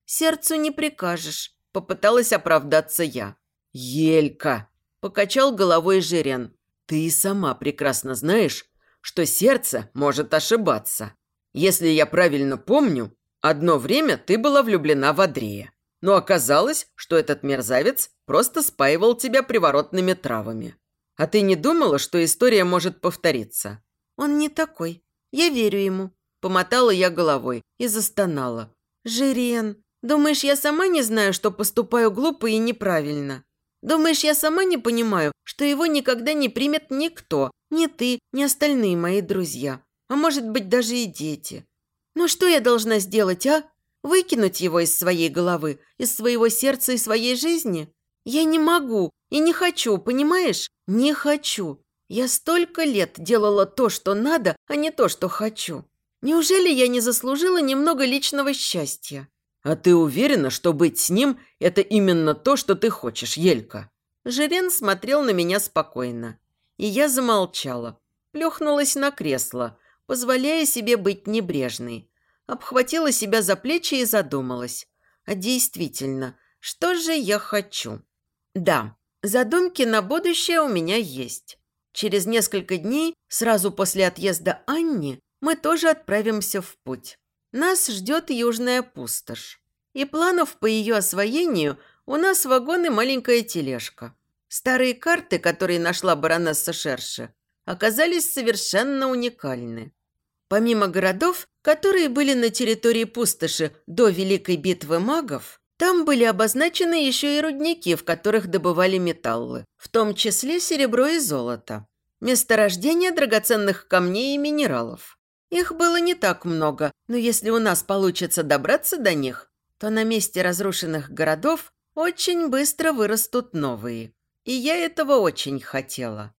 Сердцу не прикажешь. Попыталась оправдаться я. «Елька!» – покачал головой Жирен. «Ты сама прекрасно знаешь, что сердце может ошибаться. Если я правильно помню, одно время ты была влюблена в Андрея. Но оказалось, что этот мерзавец просто спаивал тебя приворотными травами. А ты не думала, что история может повториться?» «Он не такой. Я верю ему». Помотала я головой и застонала. «Жирен, думаешь, я сама не знаю, что поступаю глупо и неправильно? Думаешь, я сама не понимаю, что его никогда не примет никто, ни ты, ни остальные мои друзья, а может быть, даже и дети? Ну что я должна сделать, а? Выкинуть его из своей головы, из своего сердца и своей жизни? Я не могу и не хочу, понимаешь? Не хочу. Я столько лет делала то, что надо, а не то, что хочу. Неужели я не заслужила немного личного счастья? А ты уверена, что быть с ним – это именно то, что ты хочешь, Елька? Жирен смотрел на меня спокойно. И я замолчала. Плюхнулась на кресло, позволяя себе быть небрежной. Обхватила себя за плечи и задумалась. А действительно, что же я хочу? Да, задумки на будущее у меня есть. Через несколько дней, сразу после отъезда Анни, мы тоже отправимся в путь. Нас ждет южная пустошь. И планов по ее освоению у нас вагон и маленькая тележка. Старые карты, которые нашла баронесса Шерши, оказались совершенно уникальны. Помимо городов, которые были на территории пустоши до Великой битвы магов, там были обозначены еще и рудники, в которых добывали металлы, в том числе серебро и золото. Месторождения драгоценных камней и минералов. Их было не так много, но если у нас получится добраться до них, то на месте разрушенных городов очень быстро вырастут новые. И я этого очень хотела.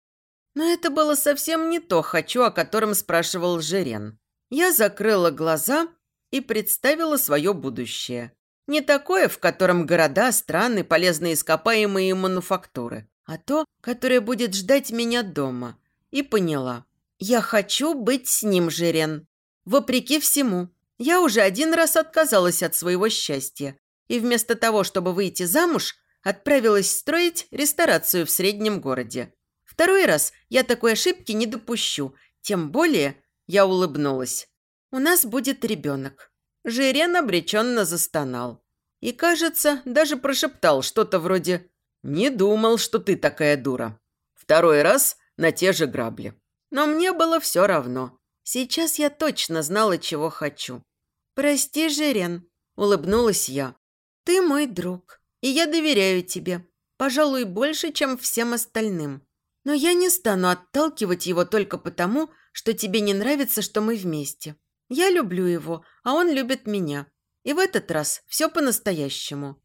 Но это было совсем не то «хочу», о котором спрашивал Жирен. Я закрыла глаза и представила свое будущее. Не такое, в котором города, страны, полезные ископаемые и мануфактуры, а то, которое будет ждать меня дома. И поняла. Я хочу быть с ним, Жирен. Вопреки всему. Я уже один раз отказалась от своего счастья. И вместо того, чтобы выйти замуж, отправилась строить ресторацию в среднем городе. Второй раз я такой ошибки не допущу. Тем более, я улыбнулась. У нас будет ребенок. Жирен обреченно застонал. И, кажется, даже прошептал что-то вроде «Не думал, что ты такая дура». Второй раз на те же грабли. Но мне было все равно. Сейчас я точно знала, чего хочу. «Прости, Жирен», – улыбнулась я. «Ты мой друг, и я доверяю тебе. Пожалуй, больше, чем всем остальным. Но я не стану отталкивать его только потому, что тебе не нравится, что мы вместе. Я люблю его, а он любит меня. И в этот раз все по-настоящему.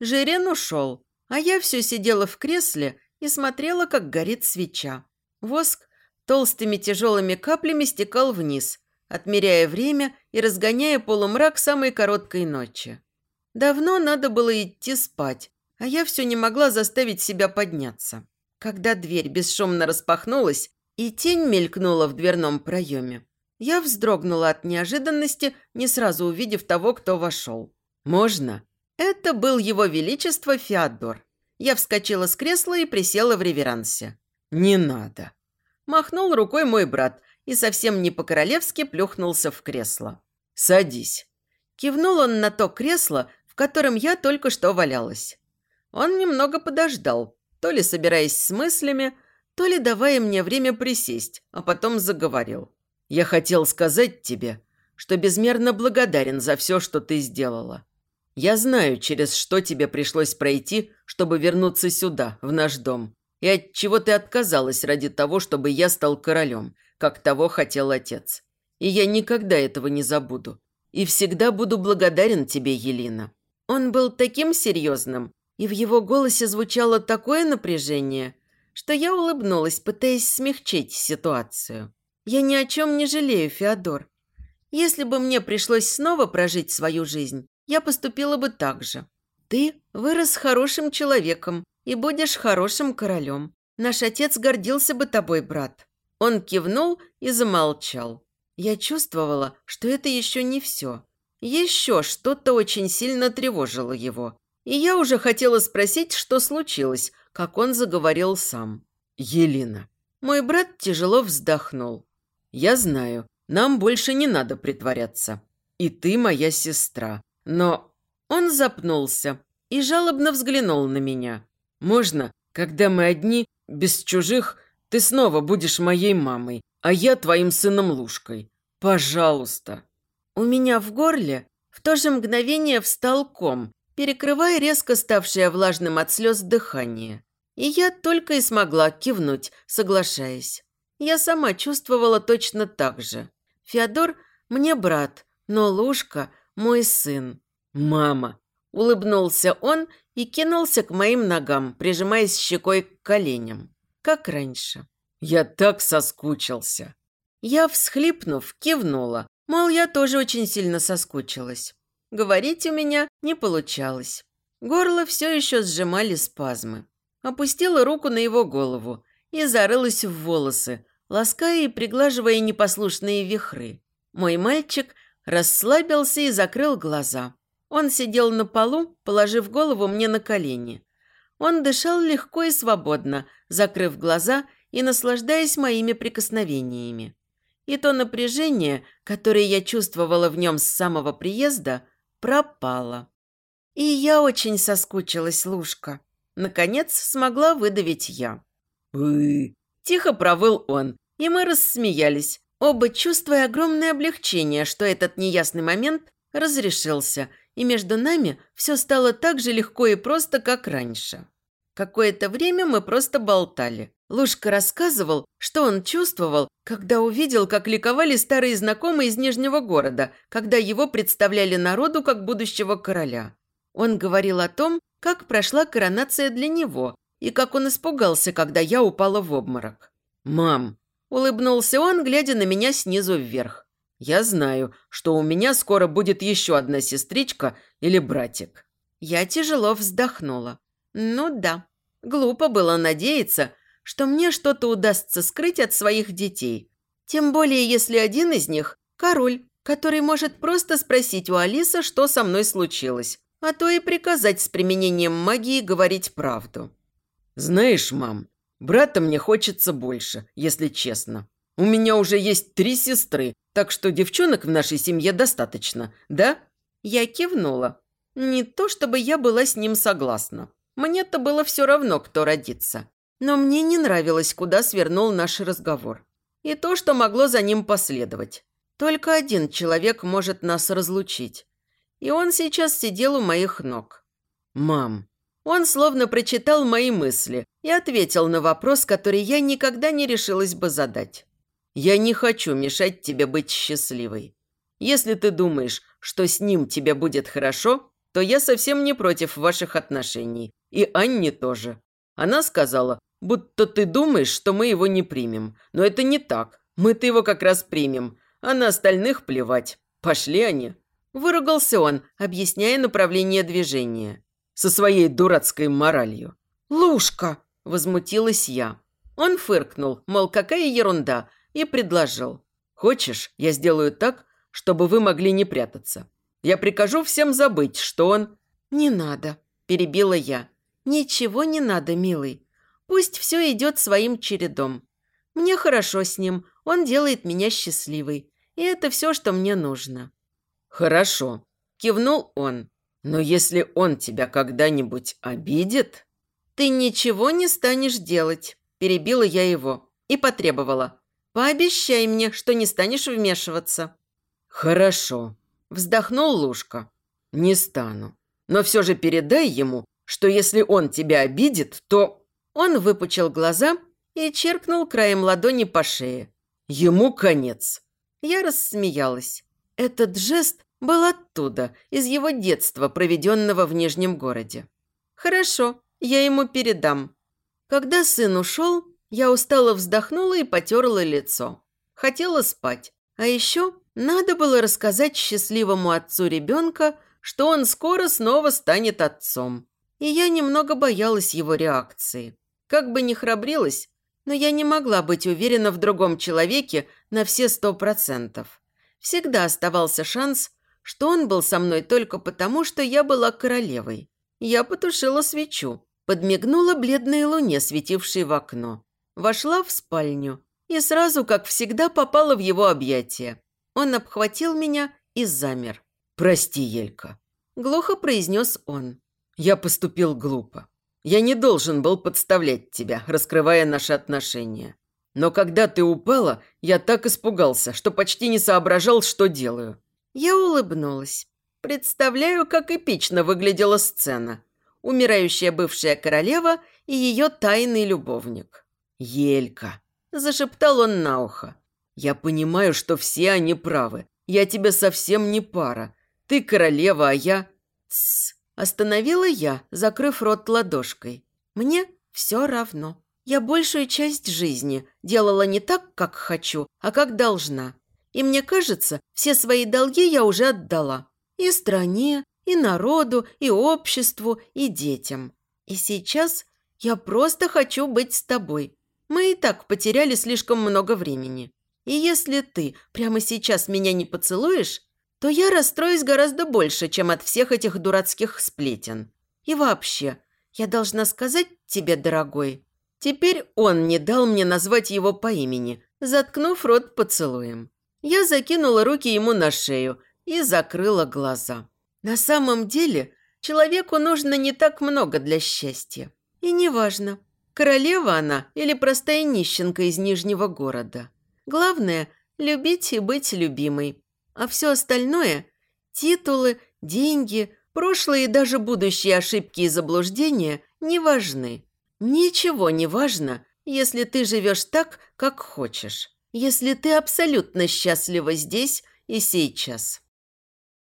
Жирен ушел, а я все сидела в кресле и смотрела, как горит свеча. Воск толстыми тяжелыми каплями стекал вниз, отмеряя время и разгоняя полумрак самой короткой ночи. Давно надо было идти спать, а я все не могла заставить себя подняться. Когда дверь бесшумно распахнулась и тень мелькнула в дверном проеме, я вздрогнула от неожиданности, не сразу увидев того, кто вошел. «Можно?» Это был его величество Феодор. Я вскочила с кресла и присела в реверансе. «Не надо!» Махнул рукой мой брат и совсем не по-королевски плюхнулся в кресло. «Садись!» Кивнул он на то кресло, в котором я только что валялась. Он немного подождал, то ли собираясь с мыслями, то ли давая мне время присесть, а потом заговорил. Я хотел сказать тебе, что безмерно благодарен за все, что ты сделала. Я знаю, через что тебе пришлось пройти, чтобы вернуться сюда, в наш дом, и от чего ты отказалась ради того, чтобы я стал королем, как того хотел отец. И я никогда этого не забуду. И всегда буду благодарен тебе, Елена». Он был таким серьезным, и в его голосе звучало такое напряжение, что я улыбнулась, пытаясь смягчить ситуацию. Я ни о чем не жалею, Феодор. Если бы мне пришлось снова прожить свою жизнь, я поступила бы так же. Ты вырос хорошим человеком и будешь хорошим королем. Наш отец гордился бы тобой, брат». Он кивнул и замолчал. Я чувствовала, что это еще не все. Еще что-то очень сильно тревожило его. И я уже хотела спросить, что случилось, как он заговорил сам. «Елена». Мой брат тяжело вздохнул. Я знаю, нам больше не надо притворяться. И ты моя сестра. Но...» Он запнулся и жалобно взглянул на меня. «Можно, когда мы одни, без чужих, ты снова будешь моей мамой, а я твоим сыном Лушкой? Пожалуйста!» У меня в горле В то же мгновение встал ком, перекрывая резко ставшее влажным от слез дыхание. И я только и смогла кивнуть, соглашаясь. Я сама чувствовала точно так же. Феодор мне брат, но Лушка мой сын. «Мама!» – улыбнулся он и кинулся к моим ногам, прижимаясь щекой к коленям. Как раньше. «Я так соскучился!» Я, всхлипнув, кивнула, мол, я тоже очень сильно соскучилась. Говорить у меня не получалось. Горло все еще сжимали спазмы. Опустила руку на его голову и зарылась в волосы, лаская и приглаживая непослушные вихры. Мой мальчик расслабился и закрыл глаза. Он сидел на полу, положив голову мне на колени. Он дышал легко и свободно, закрыв глаза и наслаждаясь моими прикосновениями. И то напряжение, которое я чувствовала в нем с самого приезда, пропало. И я очень соскучилась, Лушка. Наконец смогла выдавить я. «Вы...» Тихо провыл он, и мы рассмеялись, оба чувствуя огромное облегчение, что этот неясный момент разрешился, и между нами все стало так же легко и просто, как раньше. Какое-то время мы просто болтали. Лушка рассказывал, что он чувствовал, когда увидел, как ликовали старые знакомые из Нижнего города, когда его представляли народу как будущего короля. Он говорил о том, как прошла коронация для него и как он испугался, когда я упала в обморок. «Мам!» – улыбнулся он, глядя на меня снизу вверх. «Я знаю, что у меня скоро будет еще одна сестричка или братик». Я тяжело вздохнула. «Ну да, глупо было надеяться, что мне что-то удастся скрыть от своих детей. Тем более, если один из них – король, который может просто спросить у Алисы, что со мной случилось, а то и приказать с применением магии говорить правду. «Знаешь, мам, брата мне хочется больше, если честно. У меня уже есть три сестры, так что девчонок в нашей семье достаточно, да?» Я кивнула. Не то чтобы я была с ним согласна. Мне-то было все равно, кто родится. Но мне не нравилось, куда свернул наш разговор. И то, что могло за ним последовать. Только один человек может нас разлучить и он сейчас сидел у моих ног. «Мам». Он словно прочитал мои мысли и ответил на вопрос, который я никогда не решилась бы задать. «Я не хочу мешать тебе быть счастливой. Если ты думаешь, что с ним тебе будет хорошо, то я совсем не против ваших отношений. И Анне тоже. Она сказала, будто ты думаешь, что мы его не примем. Но это не так. Мы-то его как раз примем. А на остальных плевать. Пошли они. Выругался он, объясняя направление движения. Со своей дурацкой моралью. «Лушка!» – возмутилась я. Он фыркнул, мол, какая ерунда, и предложил. «Хочешь, я сделаю так, чтобы вы могли не прятаться? Я прикажу всем забыть, что он...» «Не надо», – перебила я. «Ничего не надо, милый. Пусть все идет своим чередом. Мне хорошо с ним, он делает меня счастливой. И это все, что мне нужно». «Хорошо», – кивнул он. «Но если он тебя когда-нибудь обидит...» «Ты ничего не станешь делать», – перебила я его и потребовала. «Пообещай мне, что не станешь вмешиваться». «Хорошо», – вздохнул Лушка. «Не стану. Но все же передай ему, что если он тебя обидит, то...» Он выпучил глаза и черкнул краем ладони по шее. «Ему конец». Я рассмеялась. Этот жест был оттуда, из его детства, проведенного в Нижнем городе. «Хорошо, я ему передам». Когда сын ушел, я устало вздохнула и потерла лицо. Хотела спать. А еще надо было рассказать счастливому отцу ребенка, что он скоро снова станет отцом. И я немного боялась его реакции. Как бы ни храбрилась, но я не могла быть уверена в другом человеке на все сто процентов всегда оставался шанс, что он был со мной только потому, что я была королевой. Я потушила свечу, подмигнула бледной луне, светившей в окно. Вошла в спальню и сразу, как всегда, попала в его объятия. Он обхватил меня и замер. «Прости, Елька», – глухо произнес он. «Я поступил глупо. Я не должен был подставлять тебя, раскрывая наши отношения. Но когда ты упала, я так испугался, что почти не соображал, что делаю». Я улыбнулась. Представляю, как эпично выглядела сцена. Умирающая бывшая королева и ее тайный любовник. «Елька», – зашептал он на ухо. «Я понимаю, что все они правы. Я тебе совсем не пара. Ты королева, а я...» «Тссс», – остановила я, закрыв рот ладошкой. «Мне все равно. Я большую часть жизни делала не так, как хочу, а как должна. И мне кажется, все свои долги я уже отдала. И стране, и народу, и обществу, и детям. И сейчас я просто хочу быть с тобой. Мы и так потеряли слишком много времени. И если ты прямо сейчас меня не поцелуешь, то я расстроюсь гораздо больше, чем от всех этих дурацких сплетен. И вообще, я должна сказать тебе, дорогой, теперь он не дал мне назвать его по имени, заткнув рот поцелуем. Я закинула руки ему на шею и закрыла глаза. На самом деле, человеку нужно не так много для счастья. И неважно, королева она или простая нищенка из Нижнего города. Главное – любить и быть любимой. А все остальное – титулы, деньги, прошлые и даже будущие ошибки и заблуждения – не важны. Ничего не важно, если ты живешь так, как хочешь. Если ты абсолютно счастлива здесь и сейчас.